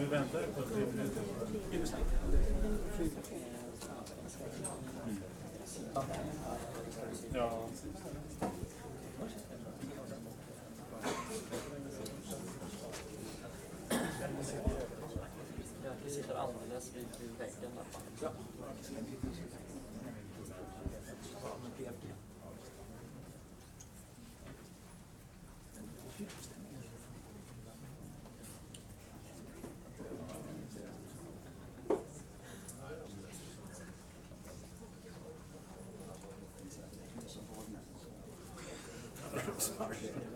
Kan vi vänta på tre minuter? Mm. Ja. Allt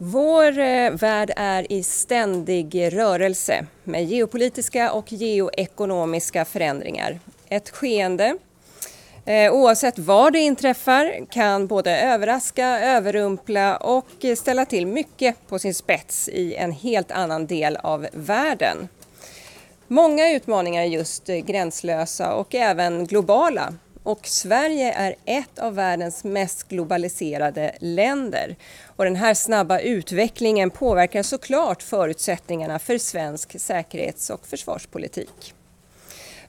Vår eh, värld är i ständig rörelse med geopolitiska och geoekonomiska förändringar. Ett skeende, eh, oavsett var det inträffar, kan både överraska, överrumpla och ställa till mycket på sin spets i en helt annan del av världen. Många utmaningar är just eh, gränslösa och även globala och Sverige är ett av världens mest globaliserade länder. Och den här snabba utvecklingen påverkar såklart förutsättningarna för svensk säkerhets och försvarspolitik.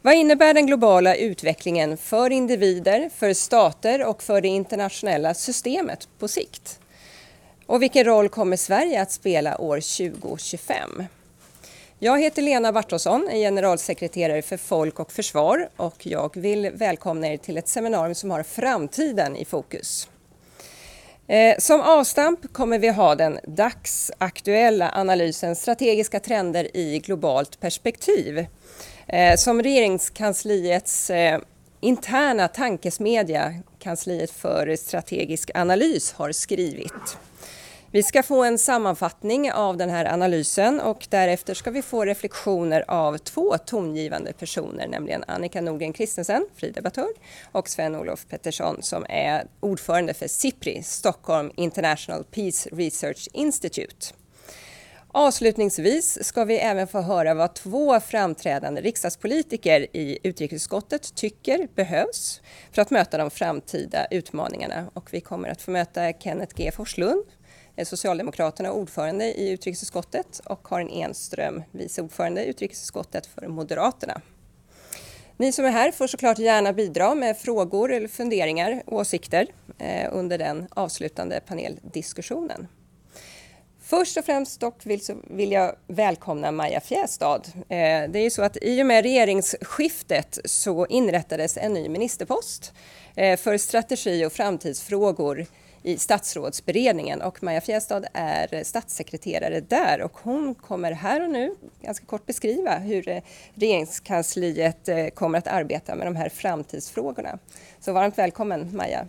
Vad innebär den globala utvecklingen för individer, för stater och för det internationella systemet på sikt? Och vilken roll kommer Sverige att spela år 2025? Jag heter Lena Bartosson, är generalsekreterare för Folk och Försvar och jag vill välkomna er till ett seminarium som har framtiden i fokus. Eh, som avstamp kommer vi ha den dagsaktuella analysen Strategiska trender i globalt perspektiv eh, som regeringskansliets eh, interna tankesmedja, kansliet för strategisk analys, har skrivit. Vi ska få en sammanfattning av den här analysen och därefter ska vi få reflektioner av två tongivande personer, nämligen Annika Nordgren Christensen, fri debattör, och Sven-Olof Pettersson som är ordförande för SIPRI, Stockholm International Peace Research Institute. Avslutningsvis ska vi även få höra vad två framträdande riksdagspolitiker i utrikesutskottet tycker behövs för att möta de framtida utmaningarna. Och vi kommer att få möta Kenneth G Forslund, Socialdemokraterna ordförande i utrikesutskottet och Karin Enström, vice ordförande i utrikesutskottet för Moderaterna. Ni som är här får såklart gärna bidra med frågor eller funderingar, och åsikter eh, under den avslutande paneldiskussionen. Först och främst dock vill, vill jag välkomna Maja Fjästad. Eh, det är ju så att i och med regeringsskiftet så inrättades en ny ministerpost eh, för strategi och framtidsfrågor i statsrådsberedningen och Maja Fjästad är statssekreterare där och hon kommer här och nu ganska kort beskriva hur eh, regeringskansliet eh, kommer att arbeta med de här framtidsfrågorna. Så varmt välkommen Maja.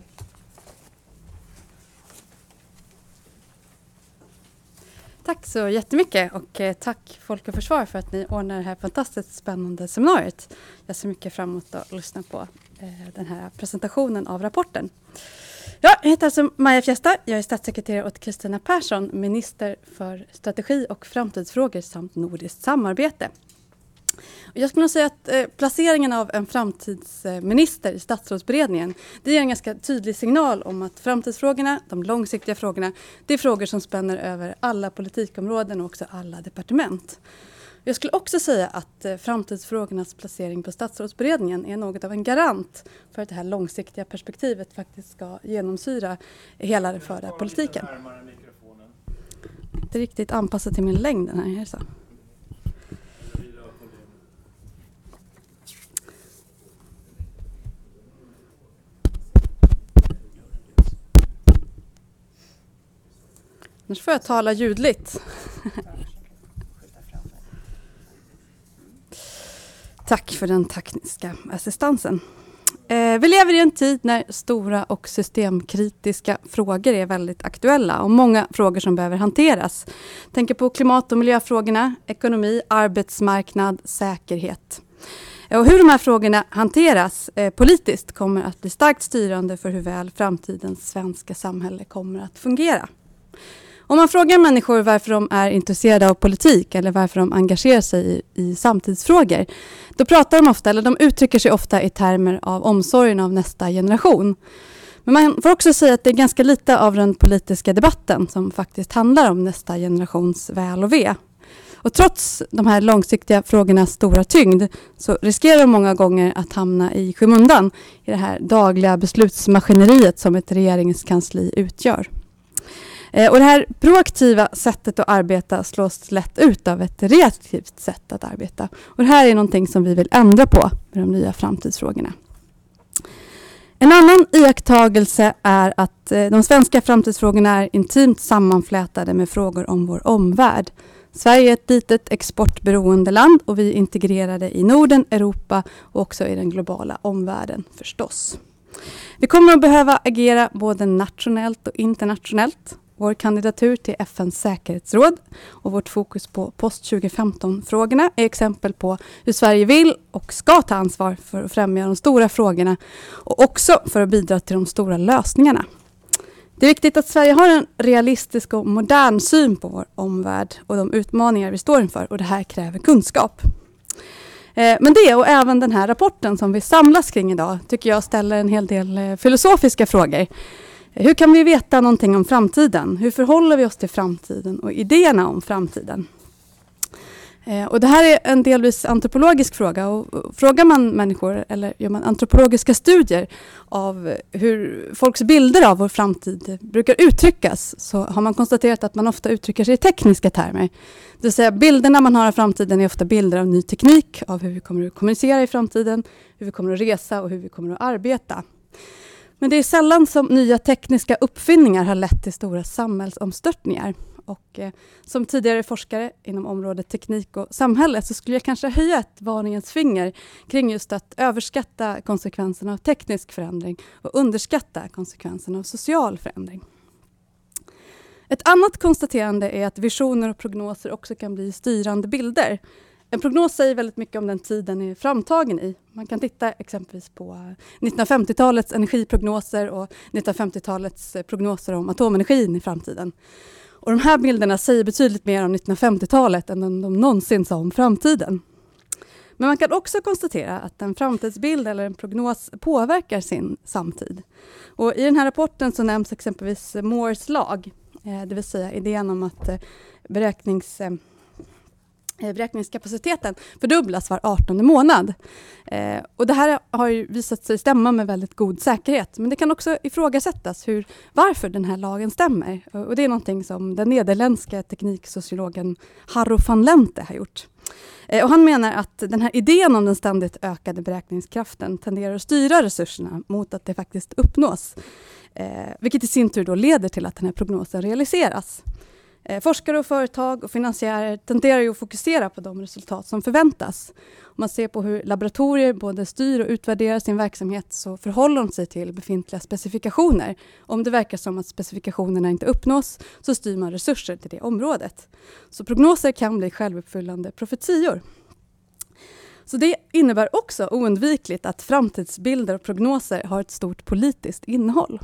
Tack så jättemycket och eh, tack Folk och Försvar för att ni ordnar det här fantastiskt spännande seminariet. Jag ser mycket fram emot att lyssna på den här presentationen av rapporten. Ja, jag heter alltså Maja Fjesta. Jag är statssekreterare åt Kristina Persson, minister för strategi och framtidsfrågor samt nordiskt samarbete. Jag skulle nog säga att eh, placeringen av en framtidsminister i statsrådsberedningen det ger en ganska tydlig signal om att framtidsfrågorna, de långsiktiga frågorna, det är frågor som spänner över alla politikområden och också alla departement. Jag skulle också säga att eh, framtidsfrågornas placering på statsrådsberedningen är något av en garant för att det här långsiktiga perspektivet faktiskt ska genomsyra hela den förda politiken. Inte riktigt anpassat till min längd den här. Så. Nu får jag tala ljudligt. Tack för den tekniska assistansen. Eh, vi lever i en tid när stora och systemkritiska frågor är väldigt aktuella och många frågor som behöver hanteras. Tänker på klimat och miljöfrågorna, ekonomi, arbetsmarknad, säkerhet. Och hur de här frågorna hanteras eh, politiskt kommer att bli starkt styrande för hur väl framtidens svenska samhälle kommer att fungera. Om man frågar människor varför de är intresserade av politik eller varför de engagerar sig i, i samtidsfrågor, då pratar de ofta, eller de uttrycker sig ofta i termer av omsorgen av nästa generation. Men man får också säga att det är ganska lite av den politiska debatten som faktiskt handlar om nästa generations väl och ve. Och trots de här långsiktiga frågornas stora tyngd så riskerar de många gånger att hamna i skymundan i det här dagliga beslutsmaskineriet som ett regeringskansli utgör. Eh, och det här proaktiva sättet att arbeta slås lätt ut av ett reaktivt sätt att arbeta. Och det här är någonting som vi vill ändra på med de nya framtidsfrågorna. En annan iakttagelse är att eh, de svenska framtidsfrågorna är intimt sammanflätade med frågor om vår omvärld. Sverige är ett litet exportberoende land och vi är integrerade i Norden, Europa och också i den globala omvärlden förstås. Vi kommer att behöva agera både nationellt och internationellt. Vår kandidatur till FNs säkerhetsråd och vårt fokus på post 2015-frågorna är exempel på hur Sverige vill och ska ta ansvar för att främja de stora frågorna och också för att bidra till de stora lösningarna. Det är viktigt att Sverige har en realistisk och modern syn på vår omvärld och de utmaningar vi står inför och det här kräver kunskap. Eh, men det och även den här rapporten som vi samlas kring idag tycker jag ställer en hel del eh, filosofiska frågor. Hur kan vi veta någonting om framtiden? Hur förhåller vi oss till framtiden och idéerna om framtiden? Eh, och det här är en delvis antropologisk fråga. Och frågar man människor eller gör man antropologiska studier av hur folks bilder av vår framtid brukar uttryckas så har man konstaterat att man ofta uttrycker sig i tekniska termer. Det vill säga bilderna man har av framtiden är ofta bilder av ny teknik, av hur vi kommer att kommunicera i framtiden, hur vi kommer att resa och hur vi kommer att arbeta. Men det är sällan som nya tekniska uppfinningar har lett till stora samhällsomstörtningar. Och eh, som tidigare forskare inom området teknik och samhälle så skulle jag kanske höja ett varningens finger kring just att överskatta konsekvenserna av teknisk förändring och underskatta konsekvenserna av social förändring. Ett annat konstaterande är att visioner och prognoser också kan bli styrande bilder. En prognos säger väldigt mycket om den tid den är framtagen i. Man kan titta exempelvis på 1950-talets energiprognoser och 1950-talets eh, prognoser om atomenergin i framtiden. Och de här bilderna säger betydligt mer om 1950-talet än de någonsin sa om framtiden. Men man kan också konstatera att en framtidsbild eller en prognos påverkar sin samtid. Och I den här rapporten så nämns exempelvis Moores lag, eh, det vill säga idén om att eh, beräknings Eh, vräkningskapaciteten fördubblas var 18 månad. Eh, och det här har ju visat sig stämma med väldigt god säkerhet. Men det kan också ifrågasättas hur, varför den här lagen stämmer. Och det är någonting som den nederländska tekniksociologen Harro van Lente har gjort. Eh, och han menar att den här idén om den ständigt ökade beräkningskraften tenderar att styra resurserna mot att det faktiskt uppnås. Eh, vilket i sin tur då leder till att den här prognosen realiseras. Eh, forskare och företag och finansiärer tenderar ju att fokusera på de resultat som förväntas. Om man ser på hur laboratorier både styr och utvärderar sin verksamhet så förhåller de sig till befintliga specifikationer. Om det verkar som att specifikationerna inte uppnås så styr man resurser till det området. Så prognoser kan bli självuppfyllande profetior. Så det innebär också oundvikligt att framtidsbilder och prognoser har ett stort politiskt innehåll.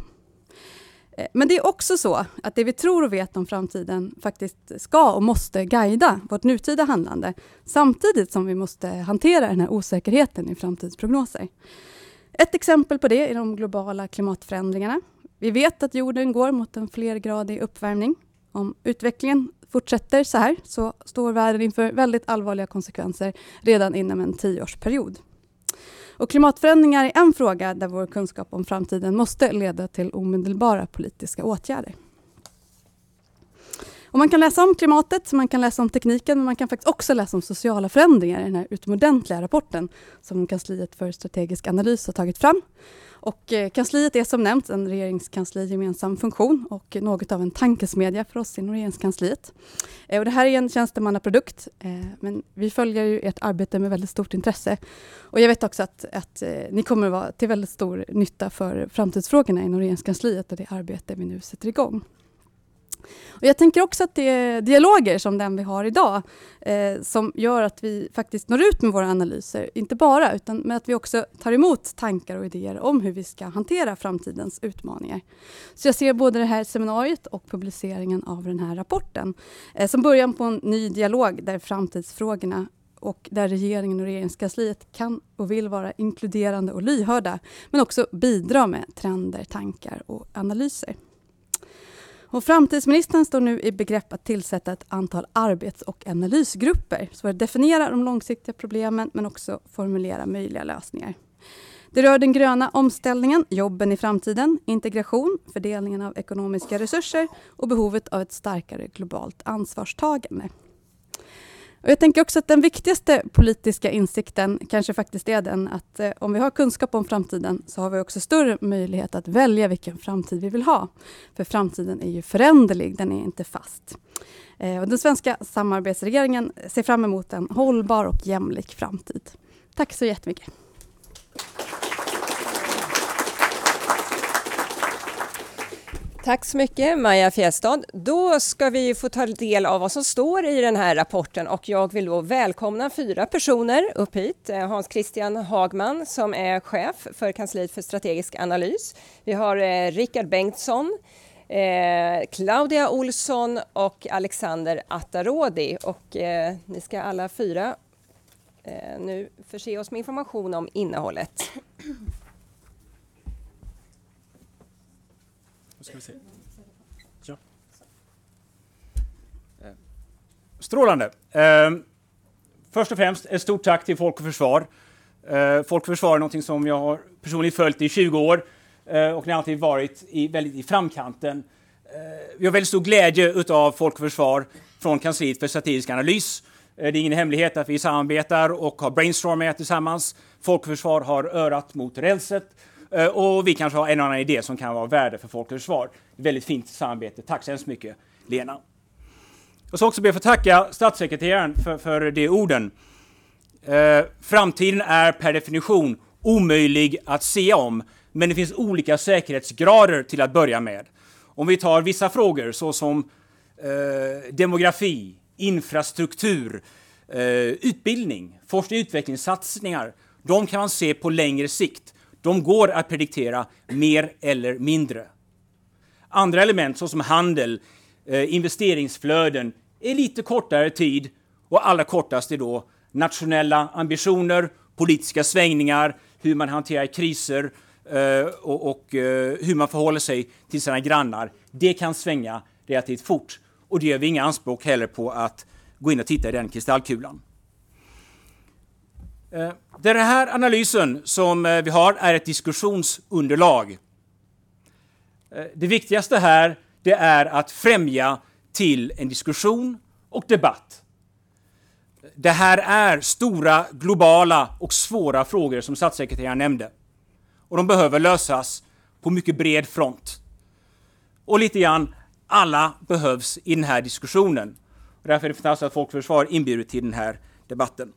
Eh, men det är också så att det vi tror och vet om framtiden faktiskt ska och måste guida vårt nutida handlande samtidigt som vi måste hantera den här osäkerheten i framtidsprognoser. Ett exempel på det är de globala klimatförändringarna. Vi vet att jorden går mot en flergradig uppvärmning. Om utvecklingen fortsätter så här så står världen inför väldigt allvarliga konsekvenser redan inom en tioårsperiod. Och klimatförändringar är en fråga där vår kunskap om framtiden måste leda till omedelbara politiska åtgärder. Och man kan läsa om klimatet, man kan läsa om tekniken men man kan faktiskt också läsa om sociala förändringar i den här utomordentliga rapporten som kansliet för strategisk analys har tagit fram. Och eh, kansliet är som nämnt en regeringskansli gemensam funktion och något av en tankesmedja för oss inom regeringskansliet. Eh, och det här är en tjänstemannaprodukt, eh, men vi följer ju ert arbete med väldigt stort intresse. Och jag vet också att, att eh, ni kommer vara till väldigt stor nytta för framtidsfrågorna inom regeringskansliet och det arbete vi nu sätter igång. Och jag tänker också att det är dialoger som den vi har idag eh, som gör att vi faktiskt når ut med våra analyser. Inte bara, utan med att vi också tar emot tankar och idéer om hur vi ska hantera framtidens utmaningar. Så jag ser både det här seminariet och publiceringen av den här rapporten eh, som början på en ny dialog där framtidsfrågorna och där regeringen och regeringskansliet kan och vill vara inkluderande och lyhörda men också bidra med trender, tankar och analyser. Och framtidsministern står nu i begrepp att tillsätta ett antal arbets och analysgrupper för att definiera de långsiktiga problemen men också formulera möjliga lösningar. Det rör den gröna omställningen, jobben i framtiden, integration, fördelningen av ekonomiska resurser och behovet av ett starkare globalt ansvarstagande. Och jag tänker också att den viktigaste politiska insikten kanske faktiskt är den att eh, om vi har kunskap om framtiden så har vi också större möjlighet att välja vilken framtid vi vill ha. För framtiden är ju föränderlig, den är inte fast. Eh, och den svenska samarbetsregeringen ser fram emot en hållbar och jämlik framtid. Tack så jättemycket. Tack så mycket Maja Fjästad. Då ska vi få ta del av vad som står i den här rapporten och jag vill då välkomna fyra personer upp hit. Eh, Hans Christian Hagman som är chef för kansliet för strategisk analys. Vi har eh, Rickard Bengtsson, eh, Claudia Olsson och Alexander Attarodi och eh, ni ska alla fyra eh, nu förse oss med information om innehållet. Ska vi se. Ja. Eh, strålande. Eh, först och främst ett stort tack till Folk och Försvar. Eh, Folk och Försvar är något som jag har personligen följt i 20 år och ni har alltid varit i, väldigt i framkanten. Vi har väldigt stor glädje av Folk och Försvar från kansliet för strategisk analys. Det är ingen hemlighet att vi samarbetar och har brainstormat tillsammans. Folk och Försvar har örat mot rälset Eh, och vi kanske har en annan idé som kan vara värde för Folk och Försvar. Väldigt fint samarbete. Tack så hemskt mycket, Lena. Jag ska också be att få tacka statssekreteraren för, för de orden. Eh, framtiden är per definition omöjlig att se om, men det finns olika säkerhetsgrader till att börja med. Om vi tar vissa frågor såsom eh, demografi, infrastruktur, eh, utbildning, forskning och utvecklingssatsningar, de kan man se på längre sikt. De går att prediktera mer eller mindre. Andra element såsom handel, eh, investeringsflöden är lite kortare tid och allra kortast är då nationella ambitioner, politiska svängningar, hur man hanterar kriser eh, och, eh, hur man förhåller sig till sina grannar. Det kan svänga relativt fort och det gör vi inga anspråk heller på att gå in och titta i den kristallkulan. Eh, den här analysen som eh, vi har är ett diskussionsunderlag. Eh, det viktigaste här det är att främja till en diskussion och debatt. Det här är stora, globala och svåra frågor som statssekreteraren nämnde. Och de behöver lösas på mycket bred front. Och lite grann, alla behövs i den här diskussionen. Och därför är det fantastiskt att Folkförsvar inbjuder till den här debatten.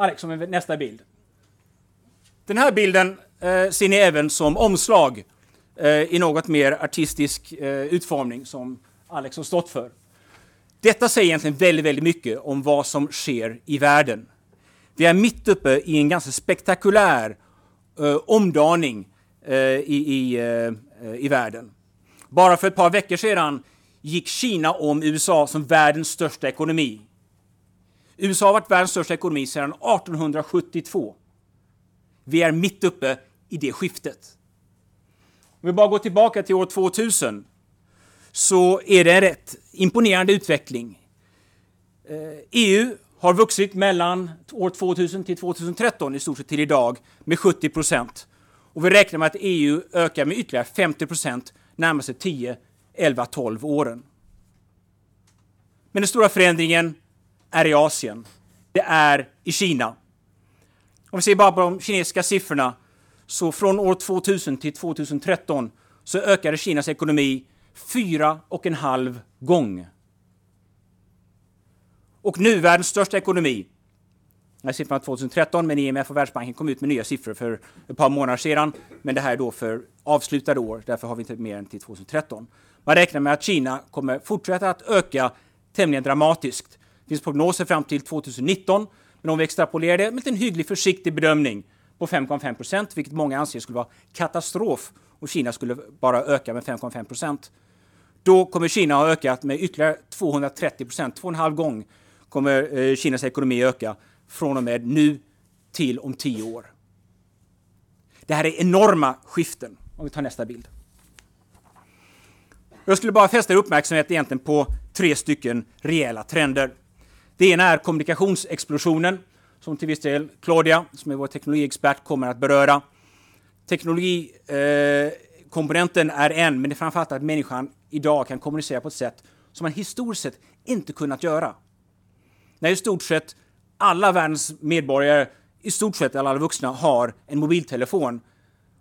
Alex, som nästa bild. Den här bilden eh, ser ni även som omslag eh, i något mer artistisk eh, utformning som Alex har stått för. Detta säger egentligen väldigt, väldigt mycket om vad som sker i världen. Vi är mitt uppe i en ganska spektakulär eh, omdaning eh, i, i, eh, i världen. Bara för ett par veckor sedan gick Kina om USA som världens största ekonomi. USA har varit världens största ekonomi sedan 1872. Vi är mitt uppe i det skiftet. Om vi bara går tillbaka till år 2000 så är det en rätt imponerande utveckling. Eh, EU har vuxit mellan år 2000 till 2013 i stort sett till idag med 70 procent. Och vi räknar med att EU ökar med ytterligare 50 procent närmaste 10, 11, 12 åren. Men den stora förändringen är i Asien. Det är i Kina. Om vi ser bara på de kinesiska siffrorna så från år 2000 till 2013 så ökade Kinas ekonomi fyra och en halv gång. Och nu världens största ekonomi här siffran 2013, men IMF och Världsbanken kom ut med nya siffror för ett par månader sedan. Men det här är då för avslutade år, därför har vi inte mer än till 2013. Man räknar med att Kina kommer fortsätta att öka tämligen dramatiskt. Det finns prognoser fram till 2019, men om vi extrapolerar det med en hygglig försiktig bedömning på 5,5 procent, vilket många anser skulle vara katastrof om Kina skulle bara öka med 5,5 procent. Då kommer Kina ha ökat med ytterligare 230 procent, två och en halv gång kommer eh, Kinas ekonomi öka från och med nu till om tio år. Det här är enorma skiften. Om vi tar nästa bild. Jag skulle bara fästa uppmärksamhet egentligen på tre stycken rejäla trender. Det ena är kommunikationsexplosionen som till viss del Claudia, som är vår teknologiexpert, kommer att beröra. Teknologikomponenten eh, är en, men det är framförallt att människan idag kan kommunicera på ett sätt som man historiskt sett inte kunnat göra. När i stort sett alla världens medborgare, i stort sett alla vuxna, har en mobiltelefon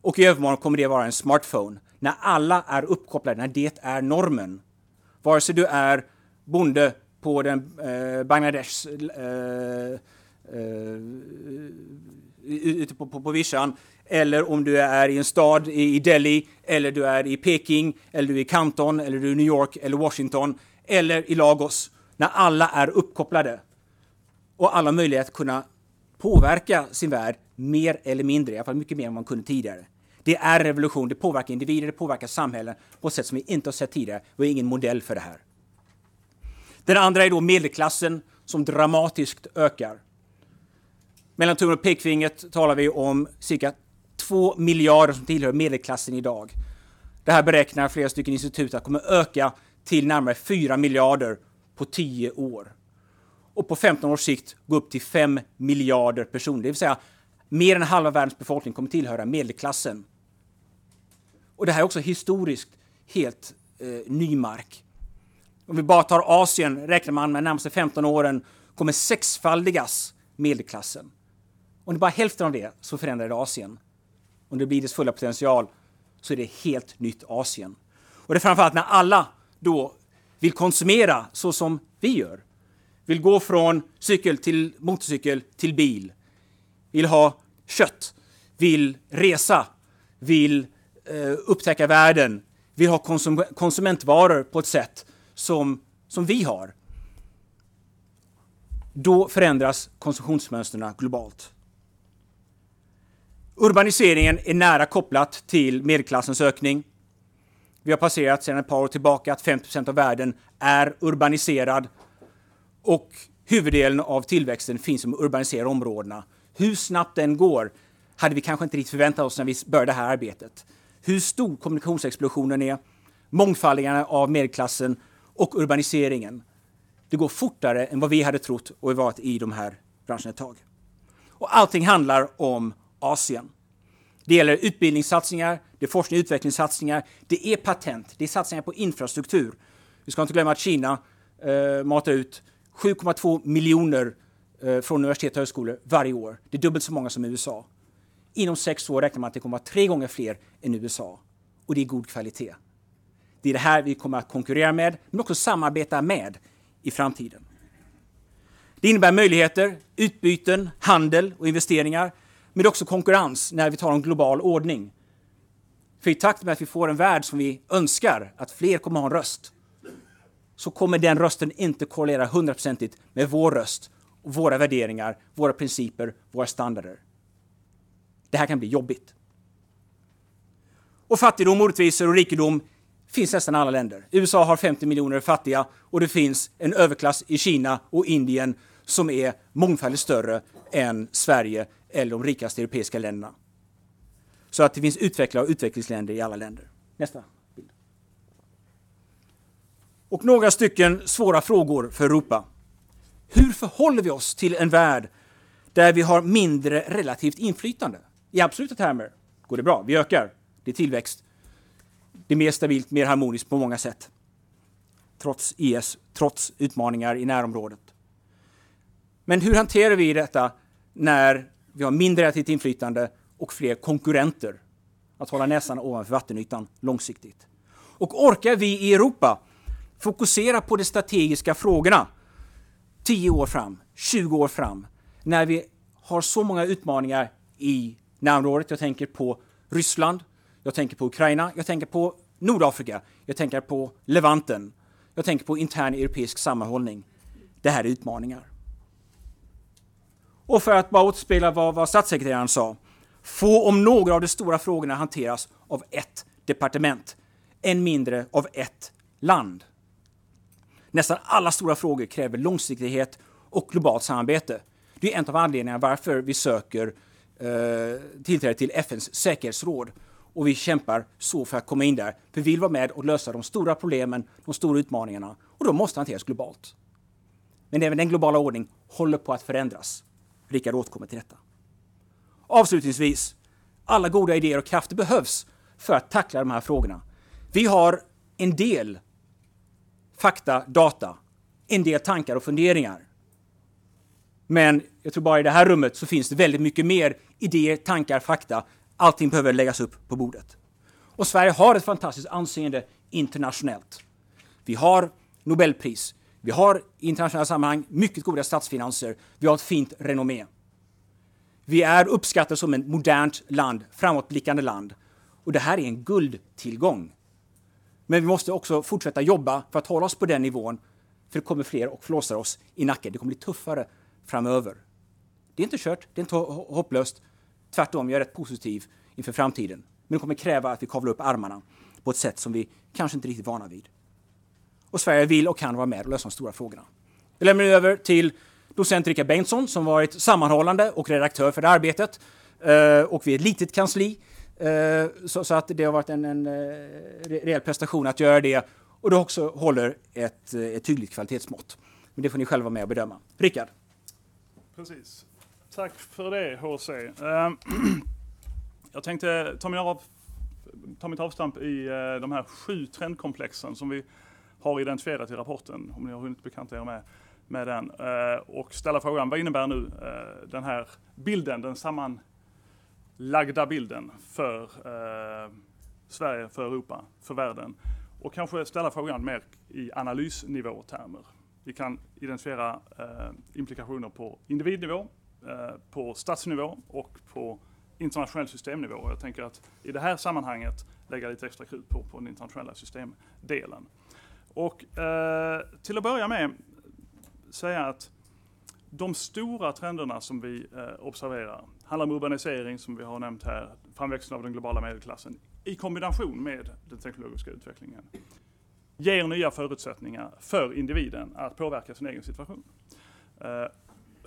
och i övermorgon kommer det vara en smartphone. När alla är uppkopplade, när det är normen. Vare sig du är bonde på den eh, Bangladesh eh, eh, ute på, på, på vischan eller om du är i en stad i Delhi, eller du är i Peking, eller du är i Canton, eller du är i New York eller Washington, eller i Lagos. När alla är uppkopplade och alla möjligheter att kunna påverka sin värld mer eller mindre, i alla fall mycket mer än man kunde tidigare. Det är revolution, det påverkar individer, det påverkar samhällen på ett sätt som vi inte har sett tidigare. Vi har ingen modell för det här. Den andra är då medelklassen som dramatiskt ökar. Mellan tummen och pekfingret talar vi om cirka 2 miljarder som tillhör medelklassen idag. Det här beräknar flera stycken institut att kommer öka till närmare 4 miljarder på 10 år. Och på 15 års sikt gå upp till 5 miljarder personer. Det vill säga mer än halva världens befolkning kommer tillhöra medelklassen. Och det här är också historiskt helt eh, ny mark. Om vi bara tar Asien räknar man med de närmaste 15 åren kommer sexfaldigas medelklassen. Om det bara är hälften av det så förändrar det Asien. Om det blir dess fulla potential så är det helt nytt Asien. Och det är framförallt när alla då vill konsumera så som vi gör. Vill gå från cykel till motorcykel till bil. Vill ha kött. Vill resa. Vill eh, upptäcka världen. Vill ha konsum konsumentvaror på ett sätt som, som vi har. Då förändras konsumtionsmönstren globalt. Urbaniseringen är nära kopplat till medelklassens ökning. Vi har passerat sedan ett par år tillbaka att 50% av världen är urbaniserad och huvuddelen av tillväxten finns i de urbaniserade områdena. Hur snabbt den går hade vi kanske inte riktigt förväntat oss när vi började det här arbetet. Hur stor kommunikationsexplosionen är, mångfaldigarna av medelklassen och urbaniseringen. Det går fortare än vad vi hade trott och varit i de här branscherna ett tag. Och allting handlar om Asien. Det gäller utbildningssatsningar, det är forskning och utvecklingssatsningar, det är patent, det är satsningar på infrastruktur. Vi ska inte glömma att Kina eh, matar ut 7,2 miljoner eh, från universitet och högskolor varje år. Det är dubbelt så många som i USA. Inom sex år räknar man att det kommer att vara tre gånger fler än USA. Och det är god kvalitet. Det är det här vi kommer att konkurrera med, men också samarbeta med i framtiden. Det innebär möjligheter, utbyten, handel och investeringar men också konkurrens när vi tar en global ordning. För i takt med att vi får en värld som vi önskar, att fler kommer att ha en röst, så kommer den rösten inte korrelera hundraprocentigt med vår röst, och våra värderingar, våra principer, våra standarder. Det här kan bli jobbigt. Och fattigdom, orättvisor och rikedom finns nästan alla länder. USA har 50 miljoner fattiga och det finns en överklass i Kina och Indien som är mångfaldigt större än Sverige eller de rikaste europeiska länderna. Så att det finns utvecklare och utvecklingsländer i alla länder. Nästa bild. Och några stycken svåra frågor för Europa. Hur förhåller vi oss till en värld där vi har mindre relativt inflytande? I absoluta termer går det bra. Vi ökar. Det är tillväxt. Det är mer stabilt, mer harmoniskt på många sätt. Trots IS, trots utmaningar i närområdet. Men hur hanterar vi detta när vi har mindre relativt inflytande och fler konkurrenter att hålla näsan ovanför vattenytan långsiktigt. Och orkar vi i Europa fokusera på de strategiska frågorna 10 år fram, 20 år fram, när vi har så många utmaningar i närområdet. Jag tänker på Ryssland, jag tänker på Ukraina, jag tänker på Nordafrika, jag tänker på Levanten, jag tänker på intern europeisk sammanhållning. Det här är utmaningar. Och för att bara återspegla vad, vad statssekreteraren sa. Få om några av de stora frågorna hanteras av ett departement, än mindre av ett land. Nästan alla stora frågor kräver långsiktighet och globalt samarbete. Det är en av anledningarna varför vi söker eh, tillträde till FNs säkerhetsråd och vi kämpar så för att komma in där. För vi vill vara med och lösa de stora problemen, de stora utmaningarna och de måste hanteras globalt. Men även den globala ordning håller på att förändras. Rickard återkommer till detta. Avslutningsvis, alla goda idéer och krafter behövs för att tackla de här frågorna. Vi har en del fakta, data, en del tankar och funderingar. Men jag tror bara i det här rummet så finns det väldigt mycket mer idéer, tankar, fakta. Allting behöver läggas upp på bordet. Och Sverige har ett fantastiskt anseende internationellt. Vi har Nobelpris. Vi har i internationella sammanhang mycket goda statsfinanser. Vi har ett fint renommé. Vi är uppskattade som ett modernt land, framåtblickande land. Och det här är en guldtillgång. Men vi måste också fortsätta jobba för att hålla oss på den nivån. För det kommer fler och flåsar oss i nacken. Det kommer bli tuffare framöver. Det är inte kört, det är inte hopplöst. Tvärtom, jag är rätt positiv inför framtiden. Men det kommer kräva att vi kavlar upp armarna på ett sätt som vi kanske inte riktigt är vana vid. Och Sverige vill och kan vara med och lösa de stora frågorna. Jag lämnar över till docent Rickard Bengtsson som varit sammanhållande och redaktör för det arbetet. Eh, och vi är ett litet kansli. Eh, så, att det har varit en, en eh, rejäl prestation att göra det. Och det också håller ett, ett tydligt kvalitetsmått. Men det får ni själva vara med och bedöma. Rickard? Precis. Tack för det HC. Ehm, jag tänkte ta, min av, ta mitt avstamp i eh, de här sju trendkomplexen som vi har identifierat i rapporten, om ni har hunnit bekanta er med, med den. Eh, och ställa frågan, vad innebär nu eh, den här bilden, den sammanlagda bilden för Sverige, för Europa, för världen? Och kanske ställa frågan mer i analysnivåtermer. Vi kan identifiera eh, implikationer på individnivå, Eh, på statsnivå och på internationell systemnivå. Jag tänker att i det här sammanhanget lägga lite extra krut på, på den internationella systemdelen. Och eh, till att börja med säga att de stora trenderna som vi eh, observerar handlar om urbanisering som vi har nämnt här, framväxten av den globala medelklassen i kombination med den teknologiska utvecklingen ger nya förutsättningar för individen att påverka sin egen situation. Eh,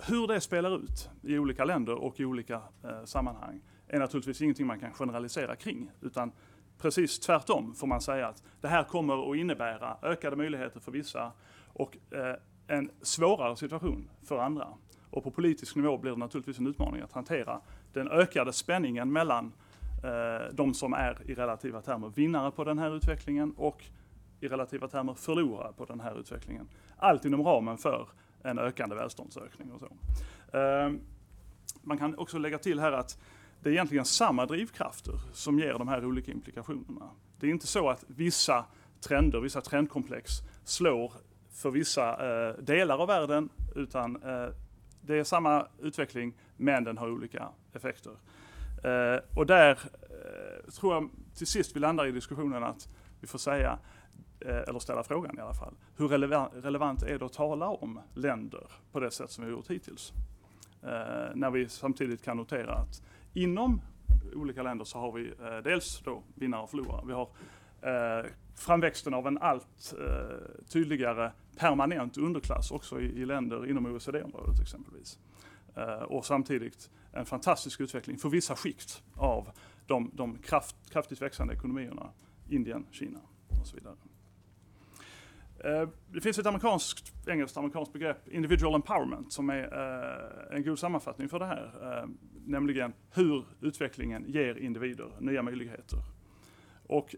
hur det spelar ut i olika länder och i olika eh, sammanhang är naturligtvis ingenting man kan generalisera kring, utan precis tvärtom får man säga att det här kommer att innebära ökade möjligheter för vissa och eh, en svårare situation för andra. Och på politisk nivå blir det naturligtvis en utmaning att hantera den ökade spänningen mellan eh, de som är i relativa termer vinnare på den här utvecklingen och i relativa termer förlorare på den här utvecklingen. Allt inom ramen för en ökande välståndsökning och så. Ehm, man kan också lägga till här att det är egentligen samma drivkrafter som ger de här olika implikationerna. Det är inte så att vissa trender, vissa trendkomplex slår för vissa eh, delar av världen, utan eh, det är samma utveckling, men den har olika effekter. Eh, och där eh, tror jag till sist vi landar i diskussionen att vi får säga Eh, eller ställa frågan i alla fall. Hur relevant är det att tala om länder på det sätt som vi har gjort hittills? Eh, när vi samtidigt kan notera att inom olika länder så har vi eh, dels då vinnare och förlorare. Vi har eh, framväxten av en allt eh, tydligare permanent underklass också i, länder inom OECD-området exempelvis. och samtidigt en fantastisk utveckling för vissa skikt av de, de kraft, kraftigt växande ekonomierna, Indien, Kina och så vidare. Eh, det finns ett amerikanskt, engelskt amerikanskt begrepp, individual empowerment, som är eh, en god sammanfattning för det här. Eh, nämligen hur utvecklingen ger individer nya möjligheter. Och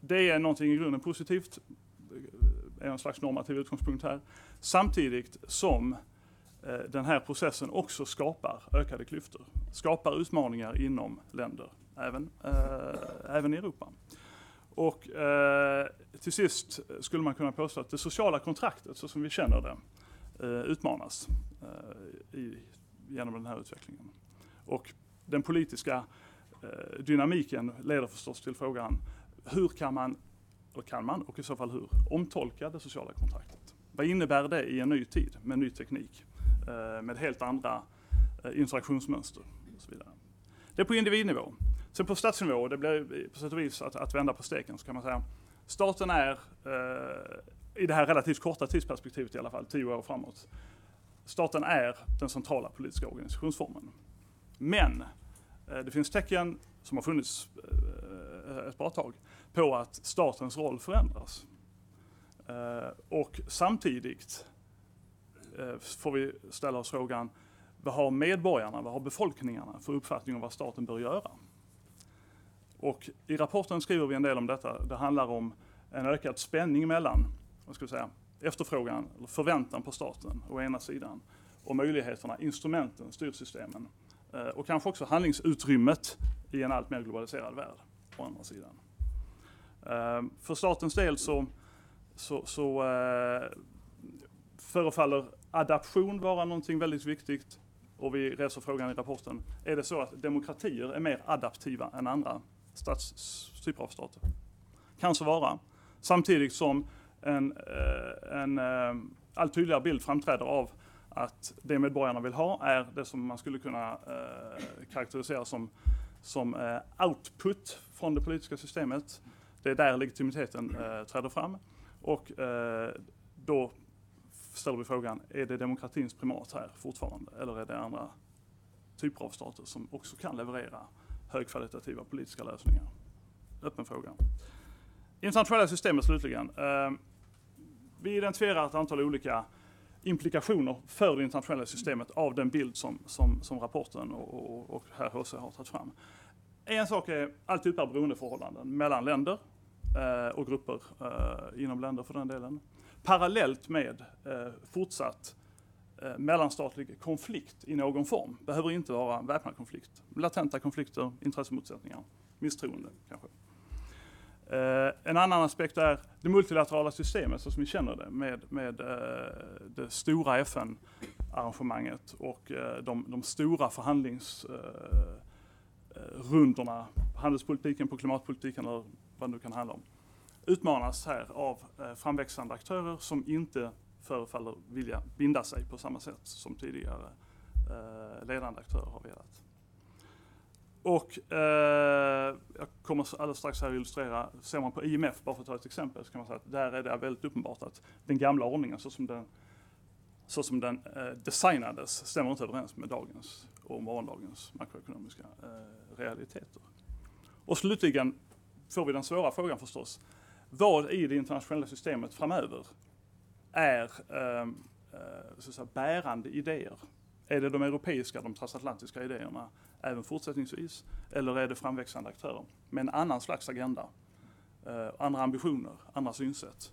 det är någonting i grunden positivt, är en slags normativ utgångspunkt här. Samtidigt som den här processen också skapar ökade klyftor. Skapar utmaningar inom länder, även, även i Europa. Och eh, till sist skulle man kunna påstå att det sociala kontraktet, så som vi känner det, eh, utmanas eh, i, genom den här utvecklingen. Och den politiska eh, dynamiken leder förstås till frågan hur kan man, och kan man, och i så fall hur, omtolka det sociala kontraktet? Vad innebär det i en ny tid med ny teknik, eh, med helt andra eh, interaktionsmönster och så vidare. Det är på individnivå. Sen på statsnivå, det blir på sätt och vis att, att vända på steken, så kan man säga staten är, eh, i det här relativt korta tidsperspektivet i alla fall, tio år framåt, staten är den centrala politiska organisationsformen. Men eh, det finns tecken som har funnits eh, ett bra tag på att statens roll förändras. Eh, och samtidigt eh, får vi ställa oss frågan, vad har medborgarna, vad har befolkningarna för uppfattning om vad staten bör göra? Och i rapporten skriver vi en del om detta. Det handlar om en ökad spänning mellan vad ska vi säga, efterfrågan, eller förväntan på staten å ena sidan och möjligheterna, instrumenten, styrsystemen eh, och kanske också handlingsutrymmet i en allt mer globaliserad värld å andra sidan. Eh, för statens del så, så, så eh, förefaller adaption vara någonting väldigt viktigt och vi reser frågan i rapporten, är det så att demokratier är mer adaptiva än andra stats, typer av stater? Kan så vara. Samtidigt som en, eh, en eh, allt tydligare bild framträder av att det medborgarna vill ha är det som man skulle kunna eh, karaktärisera som, som eh, output från det politiska systemet. Det är där legitimiteten träder fram. Och då ställer vi frågan, är det demokratins primat här fortfarande? Eller är det andra typer av stater som också kan leverera högkvalitativa politiska lösningar? Öppen fråga. Internationella systemet slutligen. Eh, vi identifierar ett antal olika implikationer för det internationella systemet av den bild som, som, som rapporten och, och, och här HC har tagit fram. En sak är allt djupare beroendeförhållanden mellan länder eh, och grupper eh, inom länder för den delen. Parallellt med eh, fortsatt eh, Eh, mellanstatlig konflikt i någon form. Behöver inte vara väpnad konflikt. Latenta konflikter, intressemotsättningar, misstroende kanske. Eh, en annan aspekt är det multilaterala systemet så som vi känner det med, med eh, det stora FN-arrangemanget och de, de, stora förhandlingsrundorna, handelspolitiken på klimatpolitiken eller vad det nu kan handla om, utmanas här av framväxande aktörer som inte förefaller vilja binda sig på samma sätt som tidigare eh, ledande aktörer har velat. Och eh, jag kommer alldeles strax här illustrera, ser man på IMF, bara för att ta ett exempel, så kan man säga att där är det väldigt uppenbart att den gamla ordningen så som den, så som den eh, designades stämmer inte överens med dagens och morgondagens makroekonomiska eh, realiteter. Och slutligen får vi den svåra frågan förstås. Vad i det internationella systemet framöver är ehm, eh, så att säga, bärande idéer? Är det de europeiska, de transatlantiska idéerna? även fortsättningsvis? Eller är det framväxande aktörer med en annan slags agenda, eh, andra ambitioner, andra synsätt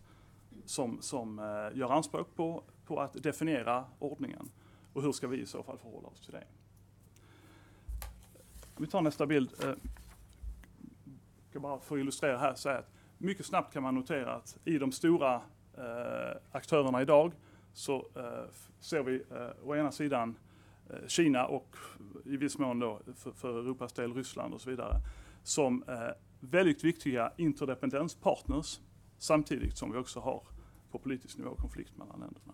som, som eh, gör anspråk på, på att definiera ordningen? Och hur ska vi i så fall förhålla oss till det? Om vi tar nästa bild. Jag jag bara för att illustrera här säga att mycket snabbt kan man notera att i de stora Eh, aktörerna idag så eh, ser vi eh, å ena sidan Eh, Kina och i viss mån då för, för Europas del Ryssland och så vidare som eh, väldigt viktiga interdependenspartners samtidigt som vi också har på politisk nivå konflikt mellan länderna.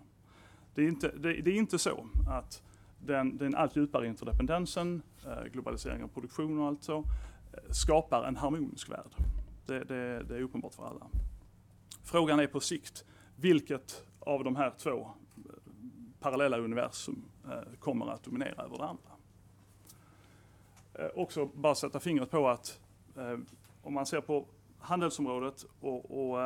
Det är inte, det, det är inte så att den, den allt djupare interdependensen, eh, globalisering av produktion och allt så, eh, skapar en harmonisk värld. Det, det, det är uppenbart för alla. Frågan är på sikt, vilket av de här två eh, parallella universum eh, kommer att dominera över det andra. Eh, också bara sätta fingret på att om man ser på handelsområdet och, och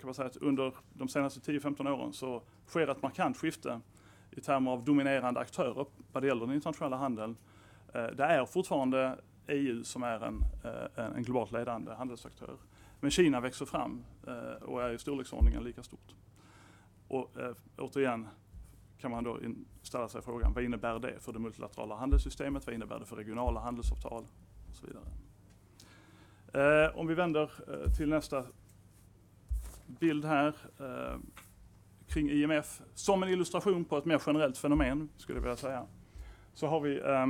kan man säga att under de senaste 10-15 åren så sker ett markant skifte i termer av dominerande aktörer vad det gäller den internationella handeln. Det är fortfarande EU som är en, en globalt ledande handelsaktör. Men Kina växer fram eh, och är i storleksordningen lika stort. Och eh, återigen, kan man då ställa sig frågan, vad innebär det för det multilaterala handelssystemet? Vad innebär det för regionala handelsavtal? Och så vidare. Eh, om vi vänder eh, till nästa bild här eh, kring IMF som en illustration på ett mer generellt fenomen, skulle jag vilja säga. så har vi eh,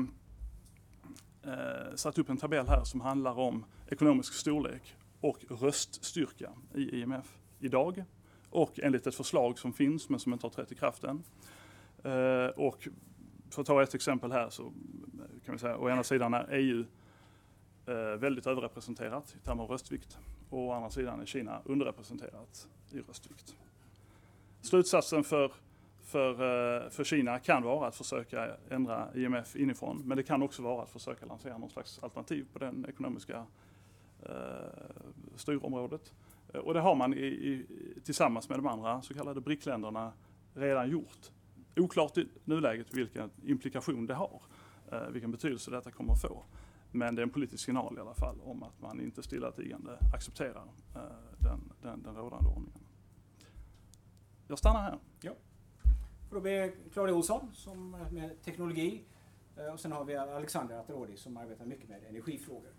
eh satt upp en tabell här som handlar om ekonomisk storlek och röststyrka i IMF idag och enligt ett förslag som finns men som inte har trätt i kraft än. Eh, och för att ta ett exempel här så eh, kan vi säga å ena sidan är EU eh, väldigt överrepresenterat i termer av röstvikt och å andra sidan är Kina underrepresenterat i röstvikt. Slutsatsen för, för, eh, för Kina kan vara att försöka ändra IMF inifrån men det kan också vara att försöka lansera någon slags alternativ på den ekonomiska Eh, styrområdet. Eh, och det har man i, i, tillsammans med de andra så kallade BRIC-länderna redan gjort. Oklart i nuläget vilken implikation det har, eh, vilken betydelse detta kommer att få. Men det är en politisk signal i alla fall om att man inte stillatigande accepterar eh, den, den, den rådande ordningen. Jag stannar här. Får då be Claudia Olsson som är med teknologi eh, och sen har vi Alexander Atrodi som arbetar mycket med energifrågor.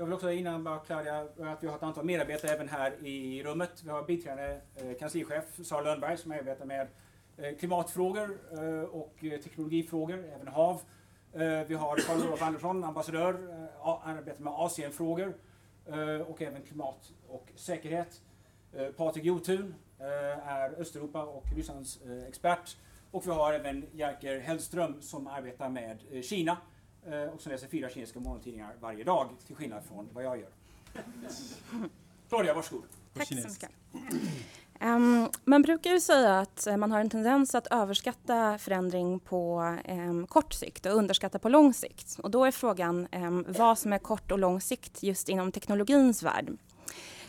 Jag vill också innan bara klara att vi har ett antal medarbetare även här i rummet. Vi har biträdande eh, kanslichef Sara Lönnberg som arbetar med eh, klimatfrågor eh, och eh, teknologifrågor, även hav. Eh, vi har Carl-Olof Andersson, ambassadör, eh, arbetar med Asienfrågor och även klimat och säkerhet. Patrik Jotun är Östeuropa och Rysslands expert. Och vi har även Jerker Hellström som arbetar med Kina och som läser fyra kinesiska morgontidningar varje dag, till skillnad från vad jag gör. Claudia, varsågod. Tack så mycket. Ehm, man brukar ju säga att eh, man har en tendens att överskatta förändring på ehm, kort sikt och underskatta på lång sikt. Och då är frågan ehm, vad som är kort och lång sikt just inom teknologins värld.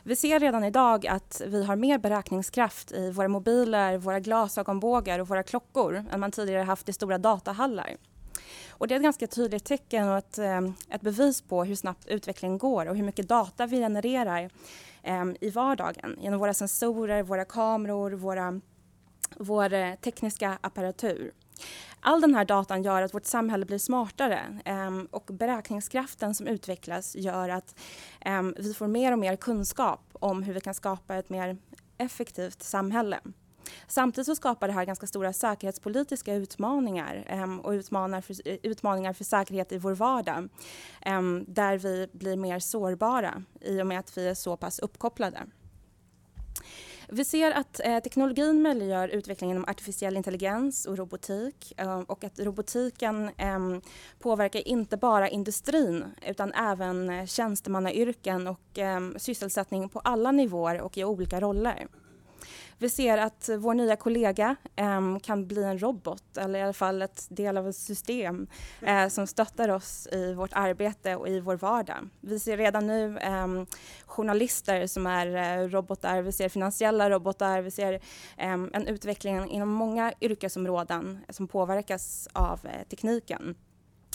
Vi ser redan idag att vi har mer beräkningskraft i våra mobiler, våra glasögonbågar och våra klockor än man tidigare haft i stora datahallar. Och det är ett ganska tydligt tecken och ett, eh, ett bevis på hur snabbt utvecklingen går och hur mycket data vi genererar eh, i vardagen genom våra sensorer, våra kameror, våra, vår eh, tekniska apparatur. All den här datan gör att vårt samhälle blir smartare och beräkningskraften som utvecklas gör att vi får mer och mer kunskap om hur vi kan skapa ett mer effektivt samhälle. Samtidigt så skapar det här ganska stora säkerhetspolitiska utmaningar em, och utmanar för, eh, utmaningar för säkerhet i vår vardag ehm, där vi blir mer sårbara i och med att vi är så pass uppkopplade. Vi ser att eh, teknologin möjliggör utvecklingen inom artificiell intelligens och robotik eh, och att robotiken eh, påverkar inte bara industrin utan även eh, tjänstemannayrken och eh, sysselsättning på alla nivåer och i olika roller. Vi ser att vår nya kollega eh, kan bli en robot eller i alla fall ett del av ett system eh, som stöttar oss i vårt arbete och i vår vardag. Vi ser redan nu eh, journalister som är eh, robotar, vi ser finansiella robotar, vi ser ehm, en utveckling inom många yrkesområden som påverkas av eh, tekniken.